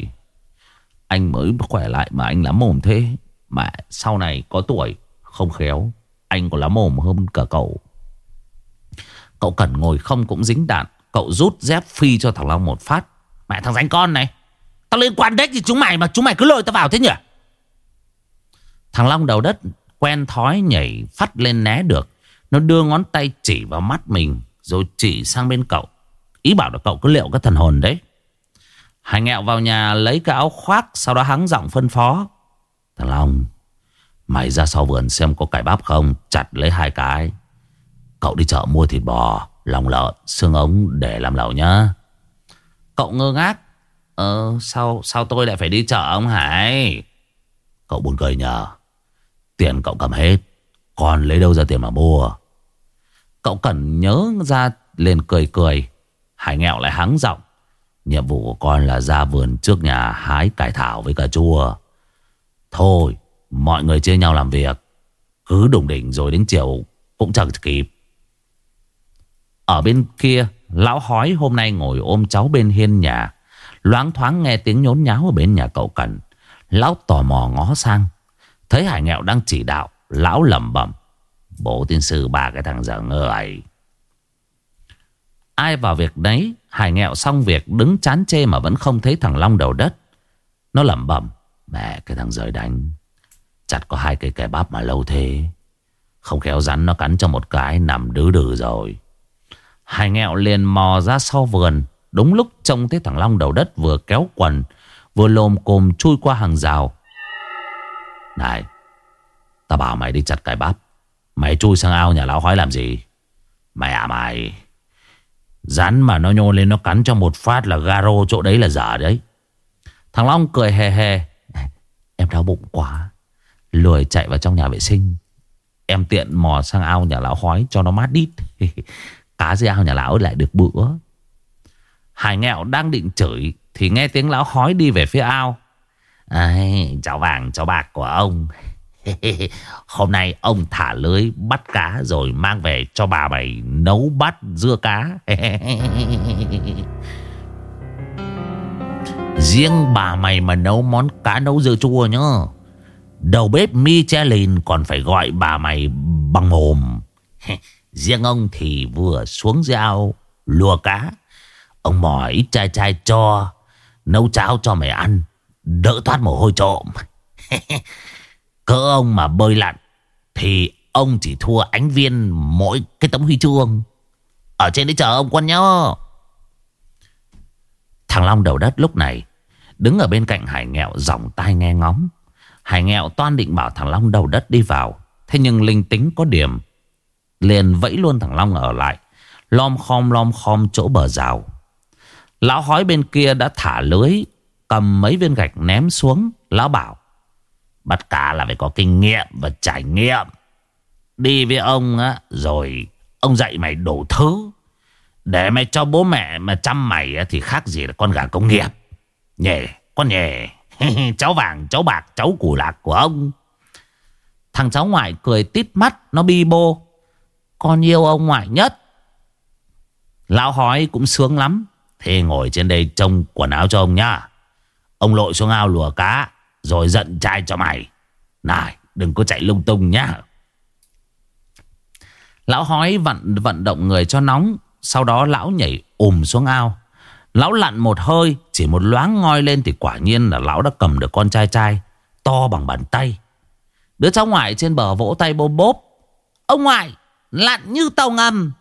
Anh mới khỏe lại mà anh lắm mồm thế. Mà sau này có tuổi Không khéo Anh còn lắm mồm hơn cả cậu. Cậu cần ngồi không cũng dính đạn. Cậu rút dép phi cho thằng Long một phát. Mẹ thằng danh con này! Tao liên quan đếch gì chúng mày mà chúng mày cứ lôi tao vào thế nhỉ? Thằng Long đầu đất quen thói nhảy phát lên né được. Nó đưa ngón tay chỉ vào mắt mình Rồi chỉ sang bên cậu. Ý bảo là cậu cứ liệu cái thần hồn đấy. Hải nghẹo vào nhà lấy cái áo khoác Sau đó hắng giọng phân phó. Thằng Long Mày ra sau vườn xem có cải bắp không Chặt lấy hai cái. Cậu đi chợ mua thịt bò Lòng lợn, xương ống để làm lẩu nhá. Cậu ngơ ngác Ờ sao sao tôi lại phải đi chợ ông Hải? Cậu buồn cười nhờ. Tiền cậu cầm hết Còn lấy đâu ra tiền mà mua? Cậu cần nhớ ra lên cười cười. Hải nghẹo lại hắng giọng. Nhiệm vụ của con là ra vườn trước nhà Hái cải thảo với cà chua. Thôi, Mọi người chia nhau làm việc. Cứ đùng đỉnh rồi đến chiều Cũng chẳng kịp. Ở bên kia, Lão hói hôm nay ngồi ôm cháu bên hiên nhà. Loáng thoáng nghe tiếng nhốn nháo ở bên nhà cậu Cần. Lão tò mò ngó sang. Thấy Hải Nghẹo đang chỉ đạo, Lão lẩm bẩm. Bố tiên sư ba cái thằng giờ ngơ ấy. Ai vào việc đấy Hải Nghẹo xong việc đứng chán chê Mà vẫn không thấy thằng Long đầu đất. Nó lẩm bẩm, Mẹ, cái thằng rời đánh. Chặt có hai cây kẻ bắp mà lâu thế. Không khéo rắn nó cắn cho một cái, Nằm đứ đừ rồi. Hải Nghẹo liền mò ra sau vườn Đúng lúc trông thấy thằng Long đầu đất vừa kéo quần, Vừa lồm cồm chui qua hàng rào. Này, Tao bảo mày đi chặt cải bắp Mày chui sang ao nhà lão hói làm gì? Mày à mày, Rắn mà nó nhô lên nó cắn cho một phát là garo chỗ đấy là giả đấy. Thằng Long cười hề hề Em đau bụng quá. Lười chạy vào trong nhà vệ sinh. Em tiện mò sang ao nhà lão hói cho nó mát đít. Cá dưới ao nhà lão lại được bữa. Hải nghẹo đang định chửi Thì nghe tiếng lão hói đi về phía ao Ai, cháu vàng cháu bạc của ông Hôm nay ông thả lưới bắt cá rồi mang về cho bà mày nấu bát dưa cá. Riêng bà mày mà nấu món cá nấu dưa chua nhá. Đầu bếp Michelin còn phải gọi bà mày bằng mồm. Riêng ông thì vừa xuống dao lùa cá. Ông mò ít chai chai cho. Nấu cháo cho mày ăn. Đỡ thoát mồ hôi trộm. Cỡ ông mà bơi lặn, Thì ông chỉ thua ánh viên Mỗi cái tấm huy chương Ở trên đấy chờ ông, quân nhá Thằng Long đầu đất lúc này Đứng ở bên cạnh Hải Nghẹo Dòng tai nghe ngóng Hải Nghẹo toan định bảo thằng Long đầu đất đi vào, Thế nhưng linh tính có điểm Liền vẫy luôn thằng Long ở lại, Lom khom lom khom chỗ bờ rào Lão hói bên kia đã thả lưới Cầm mấy viên gạch ném xuống Lão bảo Bắt cá là phải có kinh nghiệm và trải nghiệm. Đi với ông á, rồi ông dạy mày đủ thứ. Để mày cho bố mẹ mà chăm mày á, thì khác gì là con gà công nghiệp. Nhề, con nhề. cháu vàng, cháu bạc, cháu củ lạc của ông. Thằng cháu ngoại cười tít mắt, nó bi bô. Con yêu ông ngoại nhất. Lão hói cũng sướng lắm. Thế ngồi trên đây trông quần áo cho ông nhá. Ông lội xuống ao lùa cá. Rồi giận trai cho mày. Này đừng có chạy lung tung nhá. Lão hói vận, vận động người cho nóng Sau đó lão nhảy ùm xuống ao. Lão lặn một hơi Chỉ một loáng ngoi lên Thì quả nhiên là lão đã cầm được con trai trai To bằng bàn tay. Đứa cháu ngoại trên bờ vỗ tay bôm bốp. Ông ngoại lặn như tàu ngầm.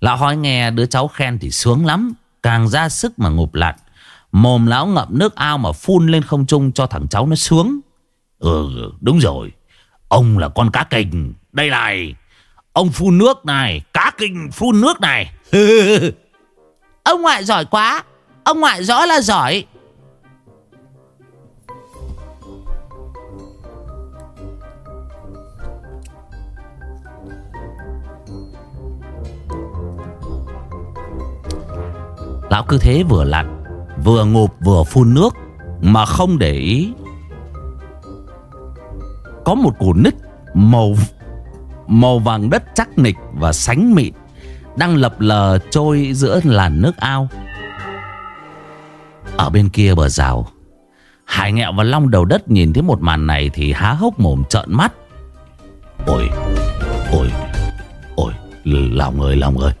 Lão hói nghe đứa cháu khen thì sướng lắm. Càng ra sức mà ngụp lặn Mồm lão ngậm nước ao mà phun lên không trung cho thằng cháu nó sướng. Ừ đúng rồi. Ông là con cá kình. Đây này. Ông phun nước này. Cá kình phun nước này. ông ngoại giỏi quá. Ông ngoại rõ là giỏi. Lão cứ thế vừa lặn, Vừa ngụp vừa phun nước, Mà không để ý. Có một củ nít Màu Màu vàng đất chắc nịch và sánh mịn, Đang lập lờ trôi giữa làn nước ao. Ở bên kia bờ rào, Hải nghẹo và long đầu đất nhìn thấy một màn này Thì há hốc mồm trợn mắt. Ôi Ôi Ôi Lòng ơi lòng ơi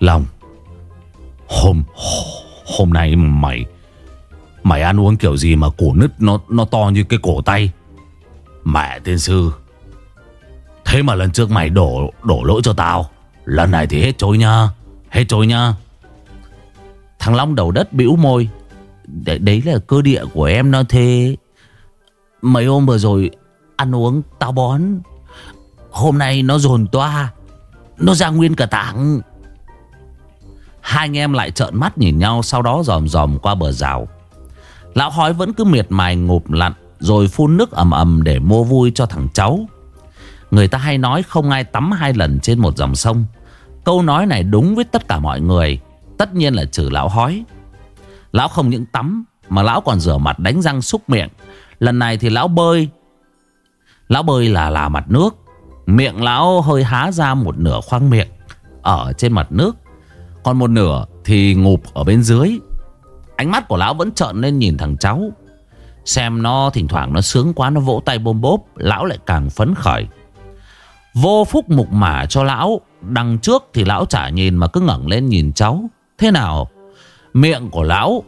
Lòng Hôm Hôm nay mày Mày ăn uống kiểu gì mà cổ nứt nó nó to như cái cổ tay? Mẹ tiên sư Thế mà lần trước mày đổ đổ lỗi cho tao. Lần này thì hết trôi nha Hết trôi nha Thằng Long đầu đất bĩu môi. Đấy, đấy là cơ địa của em nó thế. Mấy hôm vừa rồi Ăn uống tao bón. Hôm nay nó dồn toa Nó ra nguyên cả tảng Hai anh em lại trợn mắt nhìn nhau, Sau đó dòm dòm qua bờ rào. Lão hói vẫn cứ miệt mài ngụp lặn, Rồi phun nước ầm ầm để mua vui cho thằng cháu. Người ta hay nói không ai tắm hai lần trên một dòng sông. Câu nói này đúng với tất cả mọi người, Tất nhiên là trừ lão hói. Lão không những tắm, Mà lão còn rửa mặt đánh răng xúc miệng. Lần này thì lão bơi. Lão bơi là là mặt nước. Miệng lão hơi há ra một nửa khoang miệng, Ở trên mặt nước còn một nửa thì ngụp ở bên dưới. Ánh mắt của lão vẫn trợn lên nhìn thằng cháu. Xem nó thỉnh thoảng nó sướng quá, Nó vỗ tay bôm bốp, Lão lại càng phấn khởi. Vô phúc mục mả cho lão, Đằng trước thì lão chả nhìn mà cứ ngẩng lên nhìn cháu. Thế nào? Miệng của lão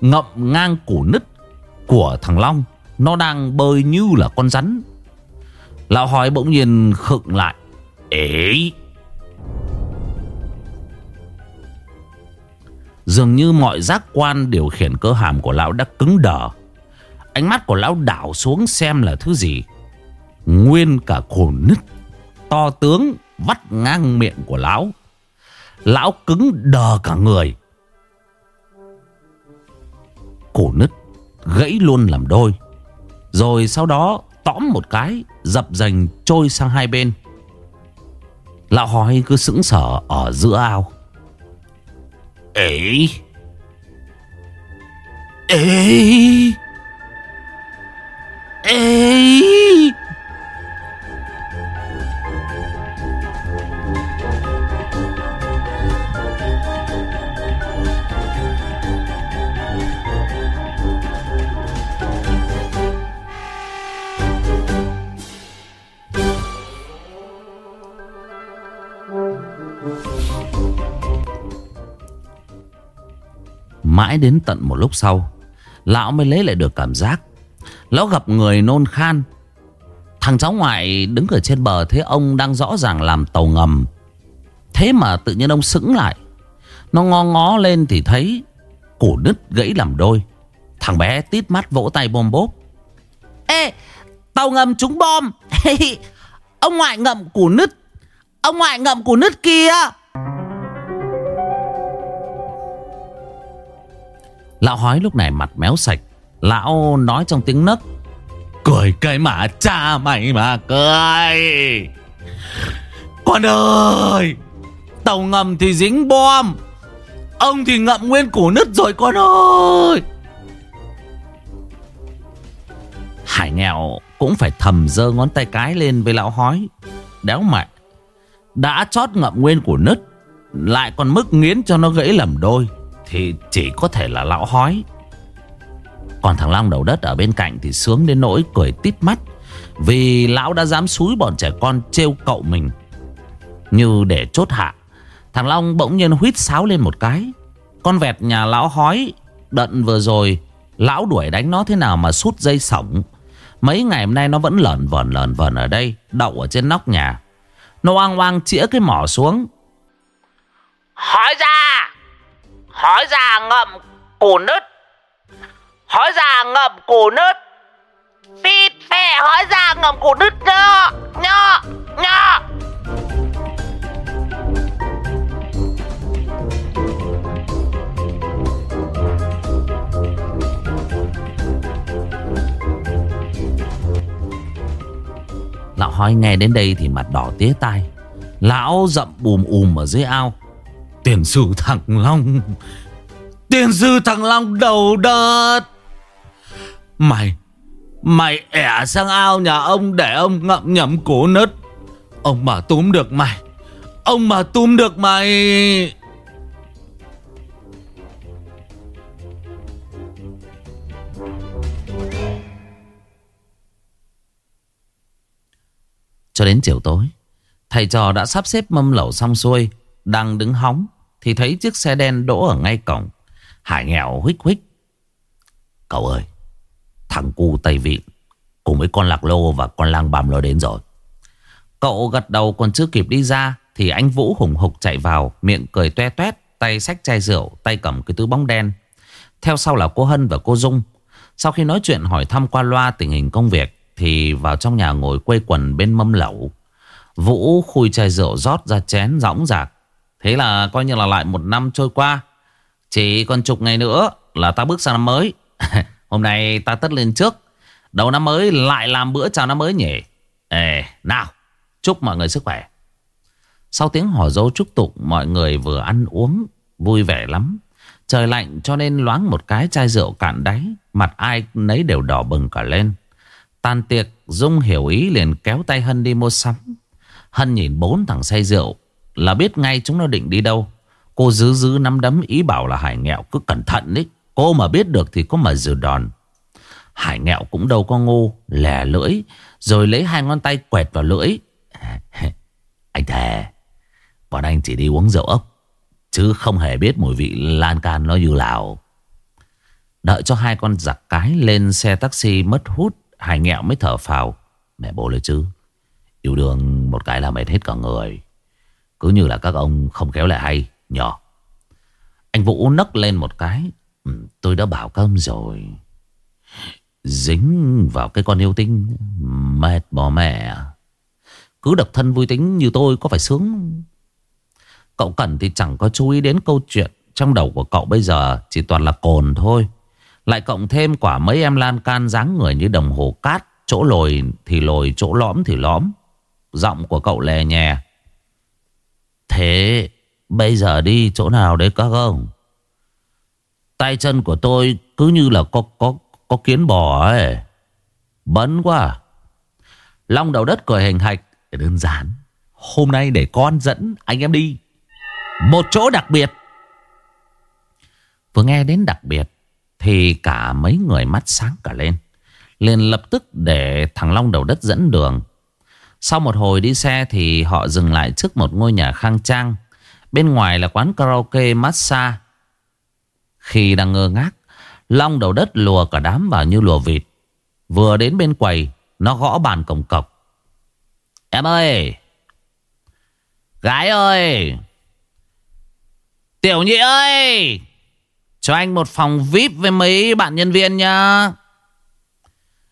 Ngậm ngang củ nứt Của thằng Long. Nó đang bơi như là con rắn. Lão hỏi bỗng nhiên khựng lại. Ê! Dường như mọi giác quan điều khiển cơ hàm của lão đã cứng đờ. Ánh mắt của lão đảo xuống xem là thứ gì. Nguyên cả cổ nứt, To tướng vắt ngang miệng của lão. Lão cứng đờ cả người. Cổ nứt, gãy luôn làm đôi. Rồi sau đó tõm một cái, Dập dành trôi sang hai bên. Lão hói cứ sững sờ ở giữa ao. A? A? A? Mãi đến tận một lúc sau, Lão mới lấy lại được cảm giác. Lão gặp người nôn khan. Thằng cháu ngoại đứng ở trên bờ Thấy ông đang rõ ràng làm tàu ngầm. Thế mà tự nhiên ông sững lại. Nó ngó ngó lên thì thấy Củ nứt gãy làm đôi. Thằng bé tít mắt vỗ tay bom bốp. Ê, Tàu ngầm trúng bom. Ông ngoại ngậm củ nứt. Ông ngoại ngậm củ nứt kia. Lão hói lúc này mặt méo sạch. Lão nói trong tiếng nấc. Cười cái mà, cha mày mà cười. Con ơi, Tàu ngầm thì dính bom. Ông thì ngậm nguyên củ nứt rồi con ơi. Hải nghèo cũng phải thầm dơ ngón tay cái lên với lão hói. Đéo mẹ Đã chót ngậm nguyên củ nứt, Lại còn mức nghiến cho nó gãy lầm đôi. Thì chỉ có thể là lão hói. Còn thằng Long đầu đất ở bên cạnh Thì sướng đến nỗi cười tít mắt, Vì lão đã dám xúi bọn trẻ con trêu cậu mình. Như để chốt hạ, Thằng Long bỗng nhiên huýt sáo lên một cái. Con vẹt nhà lão hói, Đận vừa rồi, Lão đuổi đánh nó thế nào mà sút dây sổng. Mấy ngày hôm nay nó vẫn lởn vởn lởn vởn ở đây, Đậu ở trên nóc nhà. Nó oang oang chĩa cái mỏ xuống. Hỏi ra! Hói già ngậm củ nứt. Hói già ngậm củ nứt. Phít phè hói già ngậm củ nứt nhá Nhá Nhá. Lão hói nghe đến đây thì mặt đỏ tía tai. Lão dậm bùm ùm ở dưới ao. Tiền sư thằng Long. Tiền sư thằng Long đầu đất. Mày Mày ẻ sang ao nhà ông để ông ngậm nhầm cổ nứt. Ông mà túm được mày, Ông mà túm được mày. Cho đến chiều tối, Thầy trò đã sắp xếp mâm lẩu xong xuôi, Đang đứng hóng. Thì thấy chiếc xe đen đỗ ở ngay cổng. Hải nghèo huých huých. Cậu ơi, Thằng cu Tây Vịn Cùng với con lạc lô và con lang bằm nó đến rồi. Cậu gật đầu còn chưa kịp đi ra Thì anh Vũ hùng hục chạy vào, Miệng cười toe toét, Tay xách chai rượu, Tay cầm cái túi bóng đen. Theo sau là cô Hân và cô Dung. Sau khi nói chuyện hỏi thăm qua loa tình hình công việc Thì vào trong nhà ngồi quây quần bên mâm lẩu. Vũ khui chai rượu rót ra chén rõng rạc Thế là coi như là lại một năm trôi qua. Chỉ còn chục ngày nữa là ta bước sang năm mới. Hôm nay ta tất lên trước. Đầu năm mới lại làm bữa chào năm mới nhỉ? Ê, nào Chúc mọi người sức khỏe. Sau tiếng hò dâu chúc tụng Mọi người vừa ăn uống Vui vẻ lắm. Trời lạnh cho nên loáng một cái chai rượu cạn đáy Mặt ai nấy đều đỏ bừng cả lên. Tan tiệc Dung hiểu ý liền kéo tay Hân đi mua sắm. Hân nhìn bốn thằng say rượu là biết ngay chúng nó định đi đâu. Cô giữ giữ nắm đấm ý bảo là Hải nghẹo cứ cẩn thận đấy. Cô mà biết được thì có mà dự đòn. Hải nghẹo cũng đâu có ngu, lè lưỡi, rồi lấy hai ngón tay quẹt vào lưỡi. anh thề, bọn anh chỉ đi uống rượu ốc, chứ không hề biết mùi vị lan can nó như lào. Đợi cho hai con giặc cái lên xe taxi mất hút, Hải nghẹo mới thở phào. Mẹ bố lời chứ, yêu đương một cái là mệt hết cả người. Cứ như là các ông không kéo lại hay Nhỏ. Anh Vũ nấc lên một cái. Ừ, tôi đã bảo các ông rồi. Dính vào cái con yêu tinh. Mệt bỏ mẹ. Cứ độc thân vui tính như tôi có phải sướng. Cậu Cẩn thì chẳng có chú ý đến câu chuyện Trong đầu của cậu bây giờ chỉ toàn là cồn thôi. Lại cộng thêm quả mấy em lan can dáng người như đồng hồ cát Chỗ lồi thì lồi, chỗ lõm thì lõm. Giọng của cậu lè nhè. Thế, bây giờ đi chỗ nào đấy các ông? Tay chân của tôi cứ như là có có có kiến bò ấy. Bấn quá? Long đầu đất cười hình hạch. Đơn giản, Hôm nay để con dẫn anh em đi. Một chỗ đặc biệt. Vừa nghe đến đặc biệt, Thì cả mấy người mắt sáng cả lên. Liền lập tức để thằng Long đầu đất dẫn đường. Sau một hồi đi xe Thì họ dừng lại trước một ngôi nhà khang trang. Bên ngoài là quán karaoke massage. Khi đang ngơ ngác, Long đầu đất lùa cả đám vào như lùa vịt. Vừa đến bên quầy, Nó gõ bàn cổng cọc. Em ơi! Gái ơi! Tiểu nhị ơi! Cho anh một phòng VIP với mấy bạn nhân viên nha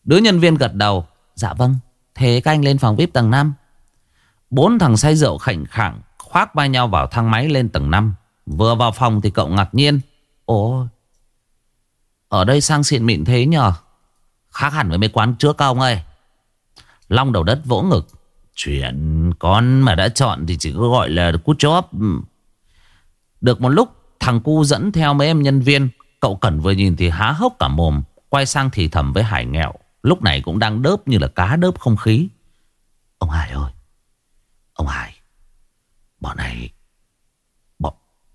Đứa nhân viên gật đầu. Dạ vâng. Thế các anh lên phòng VIP tầng 5 Bốn thằng say rượu khảnh khẳng Khoác vai nhau vào thang máy lên tầng 5 Vừa vào phòng thì cậu ngạc nhiên. Ồ, Ở đây sang xịn mịn thế nhờ. Khác hẳn với mấy quán trước ông ơi. Long đầu đất vỗ ngực. Chuyện con mà đã chọn thì chỉ có gọi là cút chóp. Được một lúc, thằng cu dẫn theo mấy em nhân viên. Cậu Cẩn vừa nhìn thì há hốc cả mồm, Quay sang thì thầm với Hải nghèo. Lúc này cũng đang đớp như là cá đớp không khí. Ông Hải ơi Ông Hải Bọn này Bọn,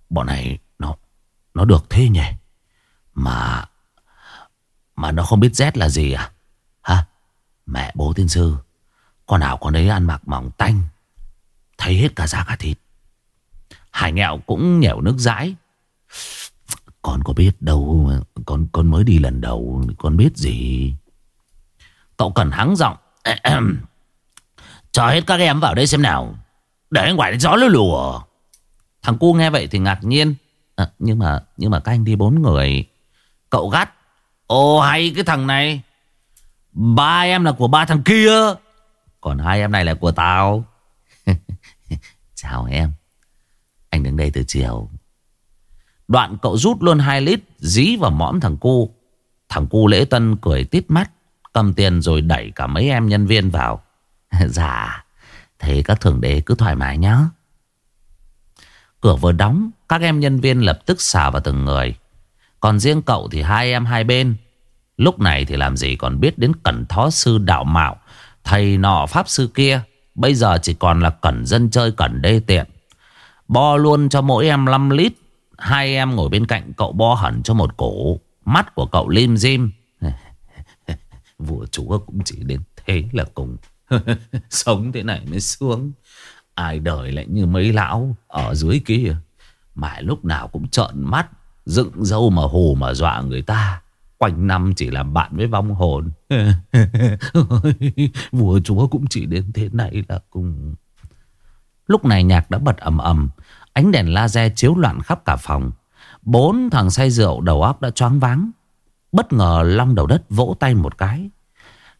bọn này nó Nó được thế nhỉ? Mà Mà nó không biết Z là gì à? Hả? Mẹ bố tiên sư Con nào con đấy ăn mặc mỏng tanh Thấy hết cả da cả thịt. Hải nghèo cũng nhẻo nước dãi. Con có biết đâu Con con mới đi lần đầu Con biết gì? Cậu cần hắng giọng. Cho hết các em vào đây xem nào. Để anh quản gió lùa lùa Thằng cu nghe vậy thì ngạc nhiên. À, Nhưng mà nhưng mà các anh đi bốn người. Cậu gắt. Ồ hay cái thằng này. Ba em là của ba thằng kia. Còn hai em này là của tao. Chào em. Anh đứng đây từ chiều. Đoạn cậu rút luôn 2 lít Dí vào mõm thằng cu. Thằng cu lễ tân cười tít mắt. Cầm tiền rồi đẩy cả mấy em nhân viên vào. Dạ Thế các thượng đế cứ thoải mái nhá. Cửa vừa đóng, Các em nhân viên lập tức xả vào từng người. Còn riêng cậu thì hai em hai bên. Lúc này thì làm gì còn biết đến cẩn thó sư đạo mạo, Thầy nọ pháp sư kia. Bây giờ chỉ còn là cẩn dân chơi cẩn đê tiện. Bo luôn cho mỗi em 5 lít. Hai em ngồi bên cạnh cậu bo hẳn cho một cổ Mắt của cậu lim dim. Vua chúa cũng chỉ đến thế là cùng. Sống thế này mới sướng Ai đời lại như mấy lão Ở dưới kia. Mà lúc nào cũng trợn mắt, Dựng dâu mà hù mà dọa người ta. Quanh năm chỉ làm bạn với vong hồn. Vua chúa cũng chỉ đến thế này là cùng. Lúc này nhạc đã bật ầm ầm. Ánh đèn laser chiếu loạn khắp cả phòng. Bốn thằng say rượu đầu óc đã choáng váng. Bất ngờ long đầu đất vỗ tay một cái.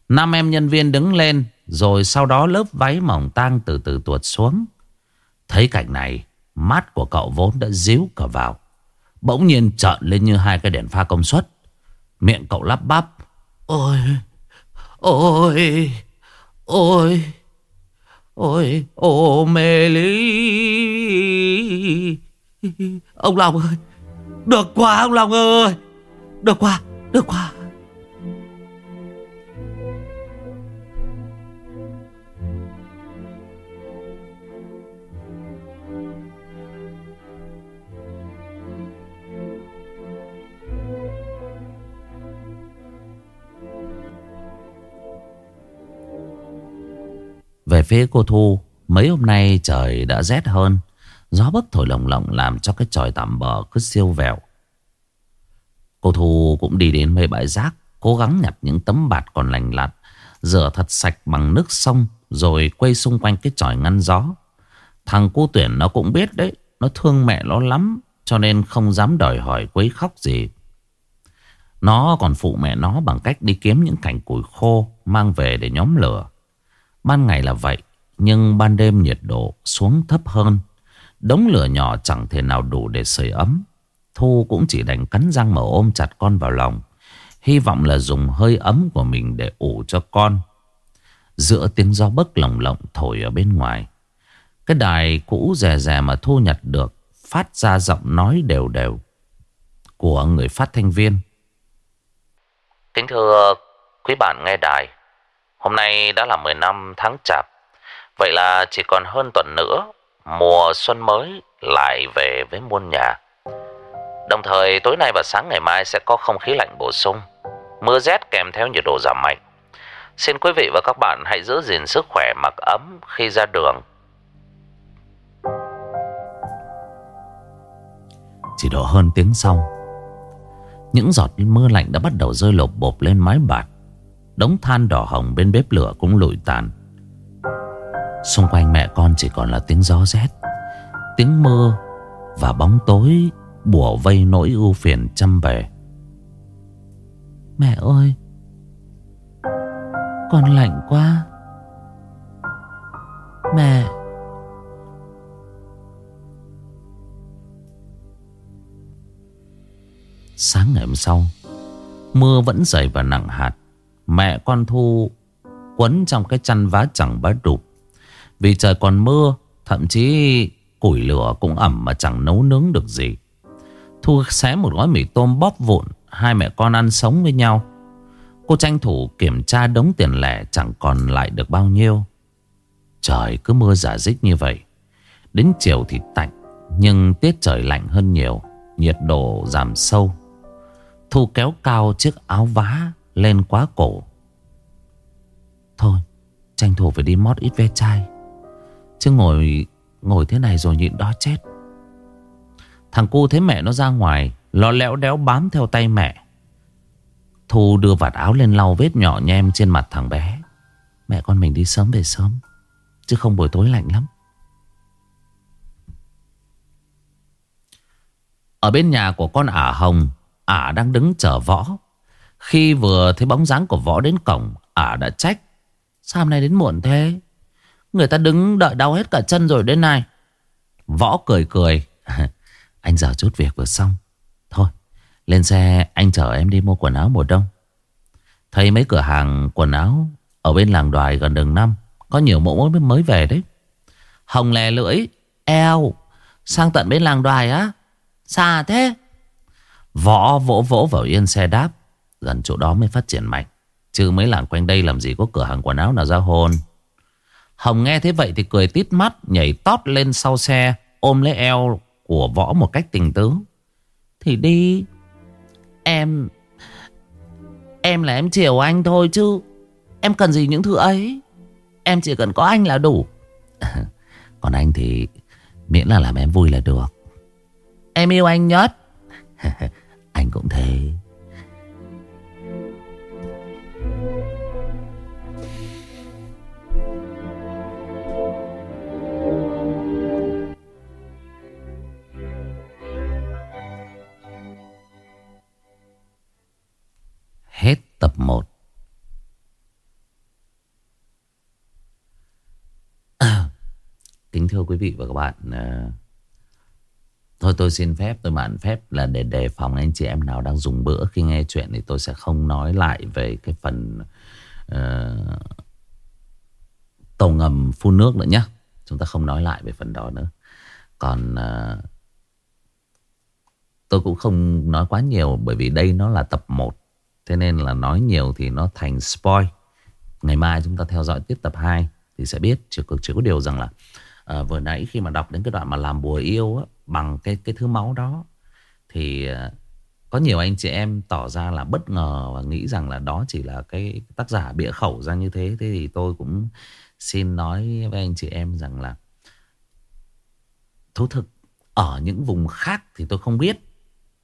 Năm em nhân viên đứng lên, Rồi sau đó lớp váy mỏng tang từ từ tuột xuống. Thấy cảnh này, Mắt của cậu vốn đã díu cả vào. Bỗng nhiên trợn lên như hai cái đèn pha công suất. Miệng cậu lắp bắp, Ôi Ôi Ôi Ôi, Ô mê lý Ông Long ơi, Được quá, ông Long ơi, Được quá. Được quá. Về phía cô Thu, Mấy hôm nay trời đã rét hơn. Gió bấc thổi lồng lộng Làm cho cái tròi tạm bờ cứ siêu vẹo. Cô Thu cũng đi đến mấy bãi rác, Cố gắng nhặt những tấm bạt còn lành lặn, Rửa thật sạch bằng nước sông, Rồi quay xung quanh cái tròi ngăn gió. Thằng cô tuyển nó cũng biết đấy, Nó thương mẹ nó lắm, Cho nên không dám đòi hỏi quấy khóc gì. Nó còn phụ mẹ nó bằng cách đi kiếm những cành củi khô Mang về để nhóm lửa. Ban ngày là vậy, Nhưng ban đêm nhiệt độ xuống thấp hơn. Đống lửa nhỏ chẳng thể nào đủ để sưởi ấm. Thu cũng chỉ đành cắn răng mà ôm chặt con vào lòng Hy vọng là dùng hơi ấm của mình để ủ cho con Giữa tiếng gió bấc lồng lộng thổi ở bên ngoài Cái đài cũ rè rè mà Thu nhặt được Phát ra giọng nói đều đều Của người phát thanh viên Kính thưa quý bạn nghe đài Hôm nay đã là 10 năm tháng chạp. Vậy là chỉ còn hơn tuần nữa, mùa xuân mới lại về với muôn nhà. Đồng thời tối nay và sáng ngày mai sẽ có không khí lạnh bổ sung, mưa rét kèm theo nhiệt độ giảm mạnh. Xin quý vị và các bạn hãy giữ gìn sức khỏe mặc ấm khi ra đường. Chỉ độ hơn tiếng sau Những giọt mưa lạnh đã bắt đầu rơi lộp bộp lên mái bạt Đống than đỏ hồng bên bếp lửa cũng lụi tàn Xung quanh mẹ con chỉ còn là tiếng gió rét Tiếng mưa Và bóng tối Bùa vây nỗi ưu phiền trăm bề Mẹ ơi, Con lạnh quá. Mẹ. Sáng ngày hôm sau, Mưa vẫn dày và nặng hạt. Mẹ con Thu Quấn trong cái chăn vá chẳng bá đụp Vì trời còn mưa, Thậm chí củi lửa cũng ẩm Mà chẳng nấu nướng được gì. Thu xé một gói mì tôm bóp vụn Hai mẹ con ăn sống với nhau Cô tranh thủ kiểm tra đống tiền lẻ Chẳng còn lại được bao nhiêu Trời cứ mưa giả dích như vậy Đến chiều thì tạnh Nhưng tiết trời lạnh hơn nhiều Nhiệt độ giảm sâu Thu kéo cao chiếc áo vá lên quá cổ. Thôi, tranh thủ phải đi mót ít ve chai. Chứ ngồi ngồi thế này rồi nhịn đó chết. Thằng cu thấy mẹ nó ra ngoài, lo lẽo đéo bám theo tay mẹ. Thu đưa vạt áo lên lau vết nhỏ nhem trên mặt thằng bé. Mẹ con mình đi sớm về sớm, chứ không buổi tối lạnh lắm. Ở bên nhà của con ả Hồng Ả đang đứng chờ võ Khi vừa thấy bóng dáng của võ đến cổng Ả đã trách Sao hôm nay đến muộn thế Người ta đứng đợi đau hết cả chân rồi đến nay Võ cười cười Anh giờ chút việc vừa xong. Thôi, lên xe anh chở em đi mua quần áo mùa đông. Thấy mấy cửa hàng quần áo Ở bên làng đoài gần đường năm, Có nhiều mẫu mới mới về đấy. Hồng lè lưỡi, Eo, Sang tận bên làng đoài á. Xa thế. Võ vỗ vỗ vào yên xe đáp Gần chỗ đó mới phát triển mạnh. Chứ mấy làng quanh đây làm gì có cửa hàng quần áo nào ra hồn. Hồng nghe thế vậy thì cười tít mắt, Nhảy tót lên sau xe, Ôm lấy eo của võ một cách tình tứ. Thì đi, Em Em là em chiều anh thôi chứ Em cần gì những thứ ấy. Em chỉ cần có anh là đủ. Còn anh thì Miễn là làm em vui là được. Em yêu anh nhất. Anh cũng thế. Quý vị và các bạn ờ, Thôi tôi xin phép, tôi mạn phép là để đề phòng anh chị em nào đang dùng bữa khi nghe chuyện thì tôi sẽ không nói lại về cái phần uh, tàu ngầm phun nước nữa nhé. Chúng ta không nói lại về phần đó nữa. Còn uh, tôi cũng không nói quá nhiều bởi vì đây nó là tập 1. Thế nên là nói nhiều thì nó thành spoil. Ngày mai chúng ta theo dõi tiếp tập 2 thì sẽ biết. Chỉ có, chỉ có điều rằng là à, vừa nãy khi mà đọc đến cái đoạn mà làm bùa yêu á, bằng cái cái thứ máu đó thì ờ, có nhiều anh chị em tỏ ra là bất ngờ và nghĩ rằng là đó chỉ là cái tác giả bịa khẩu ra như thế. Thế thì tôi cũng xin nói với anh chị em rằng là thú thực ở những vùng khác thì tôi không biết.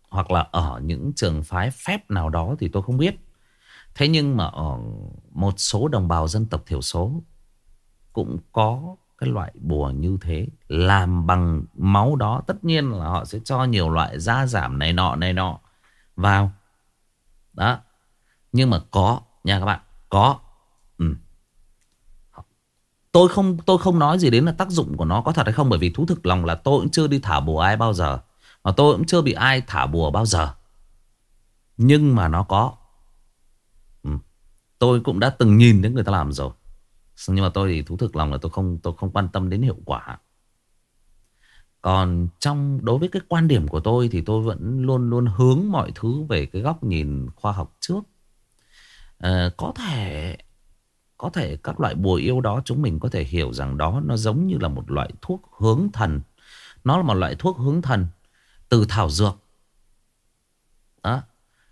Hoặc là ở những trường phái phép nào đó thì tôi không biết. Thế nhưng mà ở một số đồng bào dân tộc thiểu số cũng có cái loại bùa như thế, làm bằng máu đó, tất nhiên là họ sẽ cho nhiều loại gia giảm này nọ này nọ vào. Đó. Nhưng mà có, nha các bạn, có. Ừ. tôi không tôi không nói gì đến là tác dụng của nó có thật hay không, bởi vì thú thực lòng là tôi cũng chưa đi thả bùa ai bao giờ, mà tôi cũng chưa bị ai thả bùa bao giờ. Nhưng mà nó có. Ừ. tôi cũng đã từng nhìn đến người ta làm rồi nhưng mà tôi thì thú thực lòng là tôi không tôi không quan tâm đến hiệu quả. Còn trong đối với cái quan điểm của tôi thì tôi vẫn luôn luôn hướng mọi thứ về cái góc nhìn khoa học trước. À, có thể có thể các loại bùa yêu đó chúng mình có thể hiểu rằng đó nó giống như là một loại thuốc hướng thần. Nó là một loại thuốc hướng thần từ thảo dược. Đó.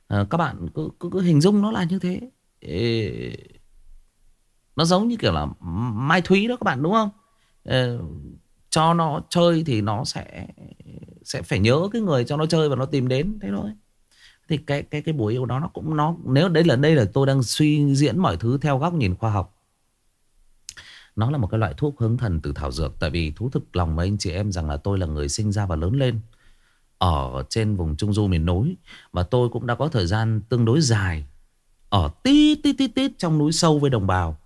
À, các bạn cứ, cứ, cứ hình dung nó là như thế. Ê, nó giống như kiểu là mai thúy đó các bạn đúng không? Ờ, cho nó chơi thì nó sẽ sẽ phải nhớ cái người cho nó chơi và nó tìm đến thế thôi. Thì cái cái cái buổi yêu đó nó cũng nó nếu đây là đây là tôi đang suy diễn mọi thứ theo góc nhìn khoa học. Nó là một cái loại thuốc hướng thần từ thảo dược tại vì thú thực lòng với anh chị em rằng là tôi là người sinh ra và lớn lên ở trên vùng trung du miền núi và tôi cũng đã có thời gian tương đối dài ở tít tít tít tít trong núi sâu với đồng bào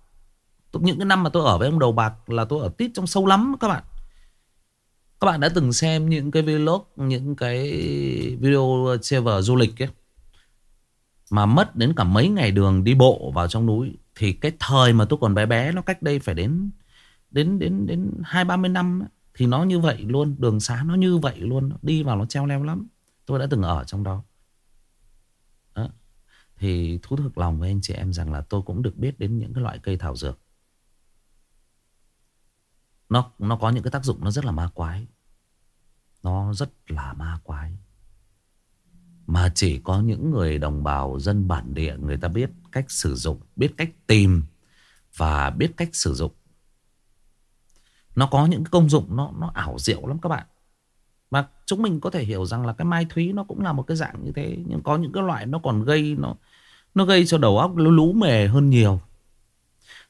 những cái năm mà tôi ở với ông đầu bạc là tôi ở tít trong sâu lắm các bạn các bạn đã từng xem những cái vlog, những cái video server du lịch ấy, mà mất đến cả mấy ngày đường đi bộ vào trong núi thì cái thời mà tôi còn bé bé nó cách đây phải đến đến đến đến hai ba mươi năm ấy, thì nó như vậy luôn, đường xá nó như vậy luôn, đi vào nó treo leo lắm. Tôi đã từng ở trong đó. đó. Thì thú thực lòng với anh chị em rằng là tôi cũng được biết đến những cái loại cây thảo dược nó nó có những cái tác dụng nó rất là ma quái. Nó rất là ma quái. Mà chỉ có những người đồng bào dân bản địa người ta biết cách sử dụng, biết cách tìm và biết cách sử dụng. Nó có những công dụng nó nó ảo diệu lắm các bạn. Mà chúng mình có thể hiểu rằng là cái mai thúy nó cũng là một cái dạng như thế. Nhưng có những cái loại nó còn gây, nó nó gây cho đầu óc nó lú mề hơn nhiều.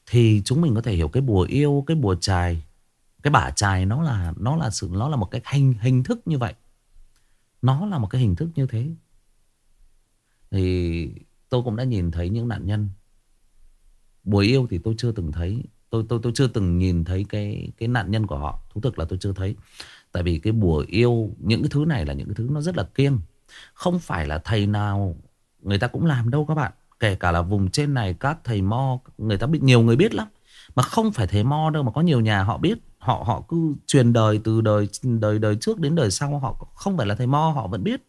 Thì chúng mình có thể hiểu cái bùa yêu, cái bùa chài cái bả chài nó là nó là sự, nó là một cái hình hình thức như vậy. Nó là một cái hình thức như thế. Thì tôi cũng đã nhìn thấy những nạn nhân. Buổi yêu thì tôi chưa từng thấy. Tôi tôi tôi chưa từng nhìn thấy cái cái nạn nhân của họ. Thú thực là tôi chưa thấy. Tại vì cái bùa yêu, những cái thứ này là những cái thứ nó rất là kiêng. Không phải là thầy nào người ta cũng làm đâu các bạn. Kể cả là vùng trên này, các thầy mo, người ta biết nhiều người biết lắm. Mà không phải thầy mo đâu, mà có nhiều nhà họ biết họ họ cứ truyền đời từ đời đời đời trước đến đời sau, họ không phải là thầy mo, họ vẫn biết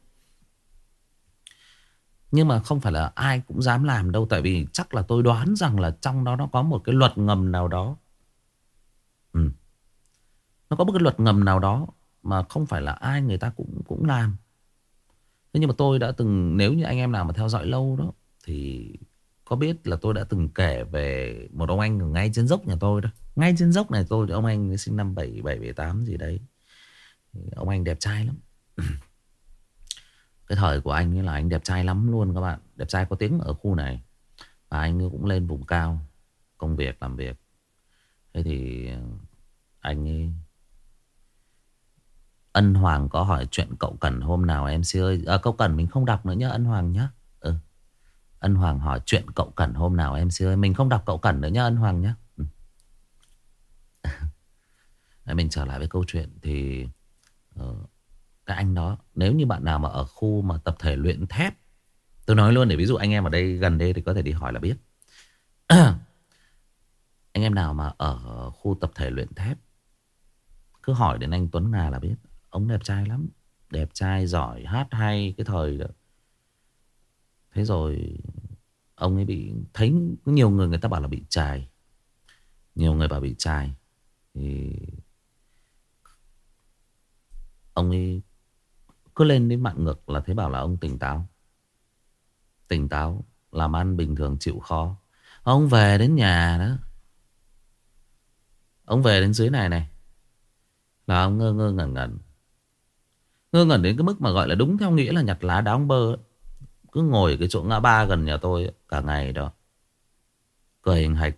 nhưng mà không phải là ai cũng dám làm đâu, tại vì chắc là tôi đoán rằng là trong đó nó có một cái luật ngầm nào đó ừ. nó có một cái luật ngầm nào đó mà không phải là ai người ta cũng cũng làm thế nhưng mà tôi đã từng, nếu như anh em nào mà theo dõi lâu đó, thì có biết là tôi đã từng kể về một ông anh ở ngay trên dốc nhà tôi đó. Ngay trên dốc này tôi ông anh sinh năm 77 78 gì đấy. Ông anh đẹp trai lắm. Cái thời của anh ấy là anh đẹp trai lắm luôn các bạn. Đẹp trai có tiếng ở khu này. Và anh cũng lên vùng cao công việc làm việc. Thế thì anh ấy Ân Hoàng có hỏi chuyện cậu Cần hôm nào em xin ơi. À, cậu Cần mình không đọc nữa nhá Ân Hoàng nhá. Ừ. Ân Hoàng hỏi chuyện cậu Cẩn hôm nào em xưa Mình không đọc cậu Cẩn nữa nhá Ân Hoàng nhá mình trở lại với câu chuyện Thì uh, anh đó Nếu như bạn nào mà ở khu mà tập thể luyện thép Tôi nói luôn để ví dụ anh em ở đây gần đây Thì có thể đi hỏi là biết Anh em nào mà ở khu tập thể luyện thép Cứ hỏi đến anh Tuấn Nga là biết Ông đẹp trai lắm Đẹp trai, giỏi, hát hay Cái thời đó Thế rồi ông ấy bị thấy nhiều người người ta bảo là bị trài. Nhiều người bảo bị trài. Thì ông ấy cứ lên đến mạng ngực là thấy bảo là ông tỉnh táo. Tỉnh táo, làm ăn bình thường chịu khó. Ông về đến nhà đó. Ông về đến dưới này này. Là ông ngơ ngơ ngẩn ngẩn. Ngơ ngẩn đến cái mức mà gọi là đúng theo nghĩa là nhặt lá đá ông bơ. Cứ ngồi cái chỗ ngã ba gần nhà tôi cả ngày đó. Cười hình hạch.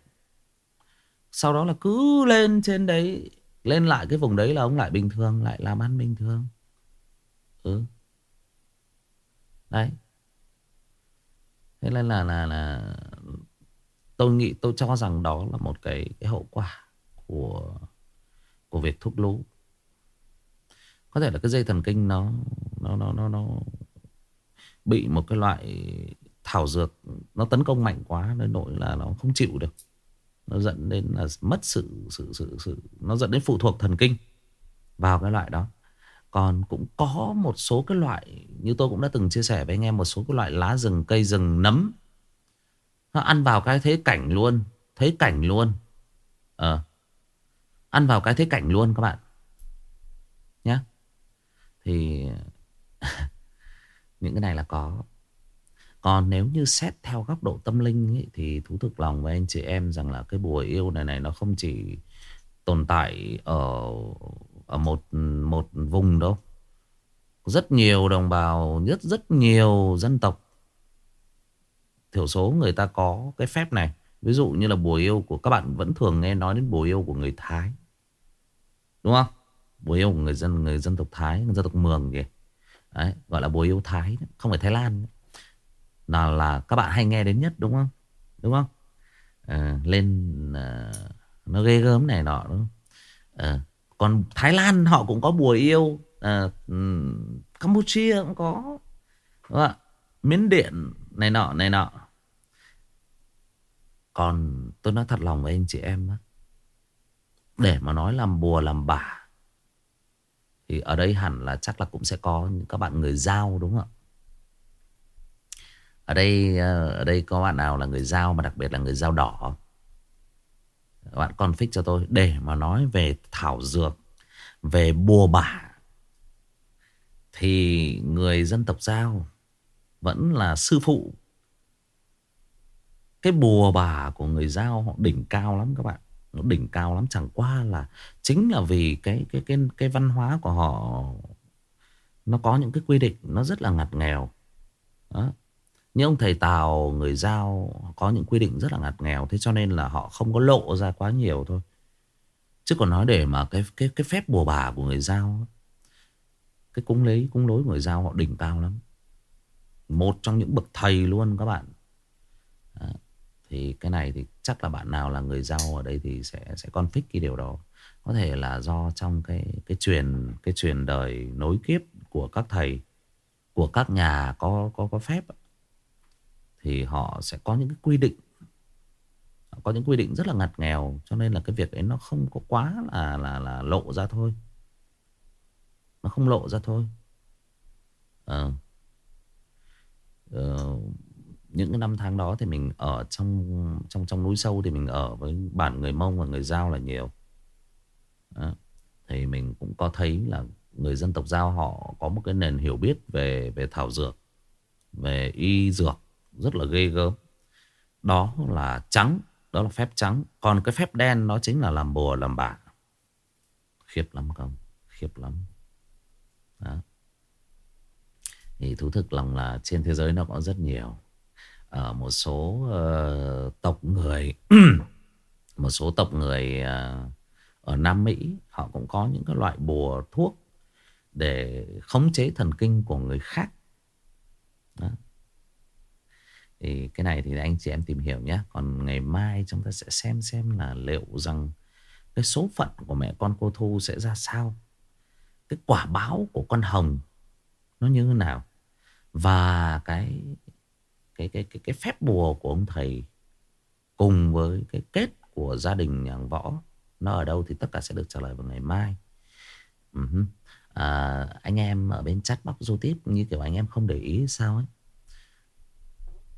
Sau đó là cứ lên trên đấy. Lên lại cái vùng đấy là ông lại bình thường. Lại làm ăn bình thường. Ừ. Đấy. Thế nên là là là tôi nghĩ, tôi cho rằng đó là một cái cái hậu quả của của việc thuốc lú. Có thể là cái dây thần kinh nó nó nó nó nó bị một cái loại thảo dược nó tấn công mạnh quá đến nỗi là nó không chịu được nó dẫn đến là mất sự sự sự sự, nó dẫn đến phụ thuộc thần kinh vào cái loại đó. Còn cũng có một số cái loại, như tôi cũng đã từng chia sẻ với anh em, một số cái loại lá rừng, cây rừng nấm. Nó ăn vào cái thế cảnh luôn, thế cảnh luôn. Ờ. Ăn vào cái thế cảnh luôn các bạn. Nhé Thì Những cái này là có. Còn nếu như xét theo góc độ tâm linh ấy, Thì thú thực lòng với anh chị em Rằng là cái bùa yêu này này Nó không chỉ tồn tại Ở ở một một vùng đâu Rất nhiều đồng bào Nhất rất nhiều dân tộc Thiểu số người ta có cái phép này Ví dụ như là bùa yêu của các bạn vẫn thường nghe nói đến bùa yêu của người Thái. Đúng không? Bùa yêu của người dân người dân tộc Thái, người dân tộc Mường kìa. Đấy, gọi là bùa yêu Thái, không phải Thái Lan. Đấy là các bạn hay nghe đến nhất đúng không? Đúng không? À, lên à, nó ghê gớm này nọ đúng không? À, còn Thái Lan họ cũng có bùa yêu, à, Campuchia cũng có. Đúng không? Miến Điện này nọ này nọ còn tôi nói thật lòng với anh chị em đó, Để mà nói làm bùa làm bà Thì ở đây hẳn là chắc là cũng sẽ có những các bạn người giao đúng không ạ ở đây ờ, ở đây có bạn nào là người giao mà đặc biệt là người giao đỏ bạn config cho tôi, Để mà nói về thảo dược, Về bùa bả, Thì người dân tộc giao Vẫn là sư phụ. Cái bùa bà của người giao họ đỉnh cao lắm các bạn. Nó đỉnh cao lắm, chẳng qua là chính là vì cái cái cái cái văn hóa của họ, nó có những cái quy định, nó rất là ngặt nghèo. Đó. Nhưng ông thầy tào, người giao có những quy định rất là ngặt nghèo, thế cho nên là họ không có lộ ra quá nhiều thôi chứ còn nói để mà cái cái cái phép bùa bà của người giao cái cúng lấy, cúng lối người giao họ đỉnh cao lắm một trong những bậc thầy luôn các bạn đó. Thì cái này thì chắc là bạn nào là người giao ở đây thì sẽ sẽ conflict cái điều đó. Có thể là do trong cái cái truyền cái truyền đời nối kiếp của các thầy, của các nhà có có có phép thì họ sẽ có những cái quy định. Có những quy định rất là ngặt nghèo cho nên là cái việc ấy nó không có quá là là là lộ ra thôi. Nó không lộ ra thôi. Ờ. Ờ những cái năm tháng đó thì mình ở trong trong trong núi sâu thì mình ở với bản người Mông và người Giao là nhiều. Đó. Thì mình cũng có thấy là người dân tộc Giao họ có một cái nền hiểu biết về về thảo dược, về y dược rất là ghê gớm. Đó là trắng, đó là phép trắng. Còn cái phép đen nó chính là làm bùa làm bả. Khiếp lắm không? Khiếp lắm. Đó. Thì thú thực lòng là trên thế giới nó có rất nhiều ở một số uh, tộc người một số tộc người uh, ở Nam Mỹ họ cũng có những cái loại bùa thuốc để khống chế thần kinh của người khác Đó thì cái này thì anh chị em tìm hiểu nhé còn ngày mai chúng ta sẽ xem xem là liệu rằng cái số phận của mẹ con cô Thu sẽ ra sao cái quả báo của con Hồng nó như thế nào và cái cái cái cái cái phép bùa của ông thầy cùng với cái kết của gia đình nhà võ nó ở đâu thì tất cả sẽ được trả lời vào ngày mai. Uh-huh. À, anh em ở bên chat box YouTube như kiểu anh em không để ý sao ấy.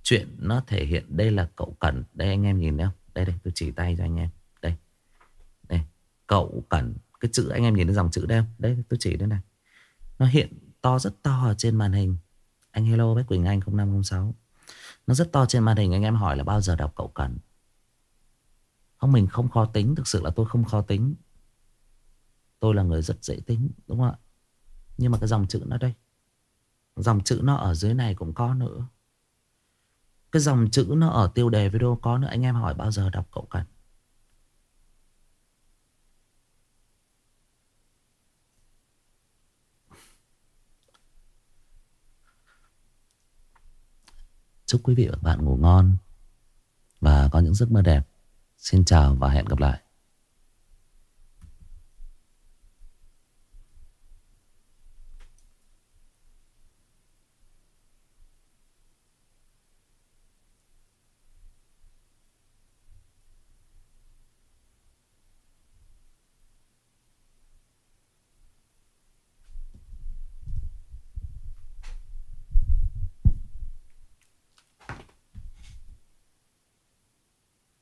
Chuyện nó thể hiện đây là cậu Cẩn. Đây anh em nhìn thấy không? Đây đây, tôi chỉ tay cho anh em. Đây. Đây. Cậu Cẩn. Cái chữ anh em nhìn thấy dòng chữ đây không? Đây, tôi chỉ đây này. Nó hiện to rất to ở trên màn hình. Anh hello với Quỳnh Anh 0506. Nó rất to trên màn hình, anh em hỏi là bao giờ đọc cậu cần Không mình không khó tính, Thực sự là tôi không khó tính Tôi là người rất dễ tính, Đúng không ạ Nhưng mà cái dòng chữ nó đây Dòng chữ nó ở dưới này cũng có nữa cái dòng chữ nó ở tiêu đề video có nữa, Anh em hỏi bao giờ đọc cậu cần Chúc quý vị và các bạn ngủ ngon và có những giấc mơ đẹp. Xin chào và hẹn gặp lại.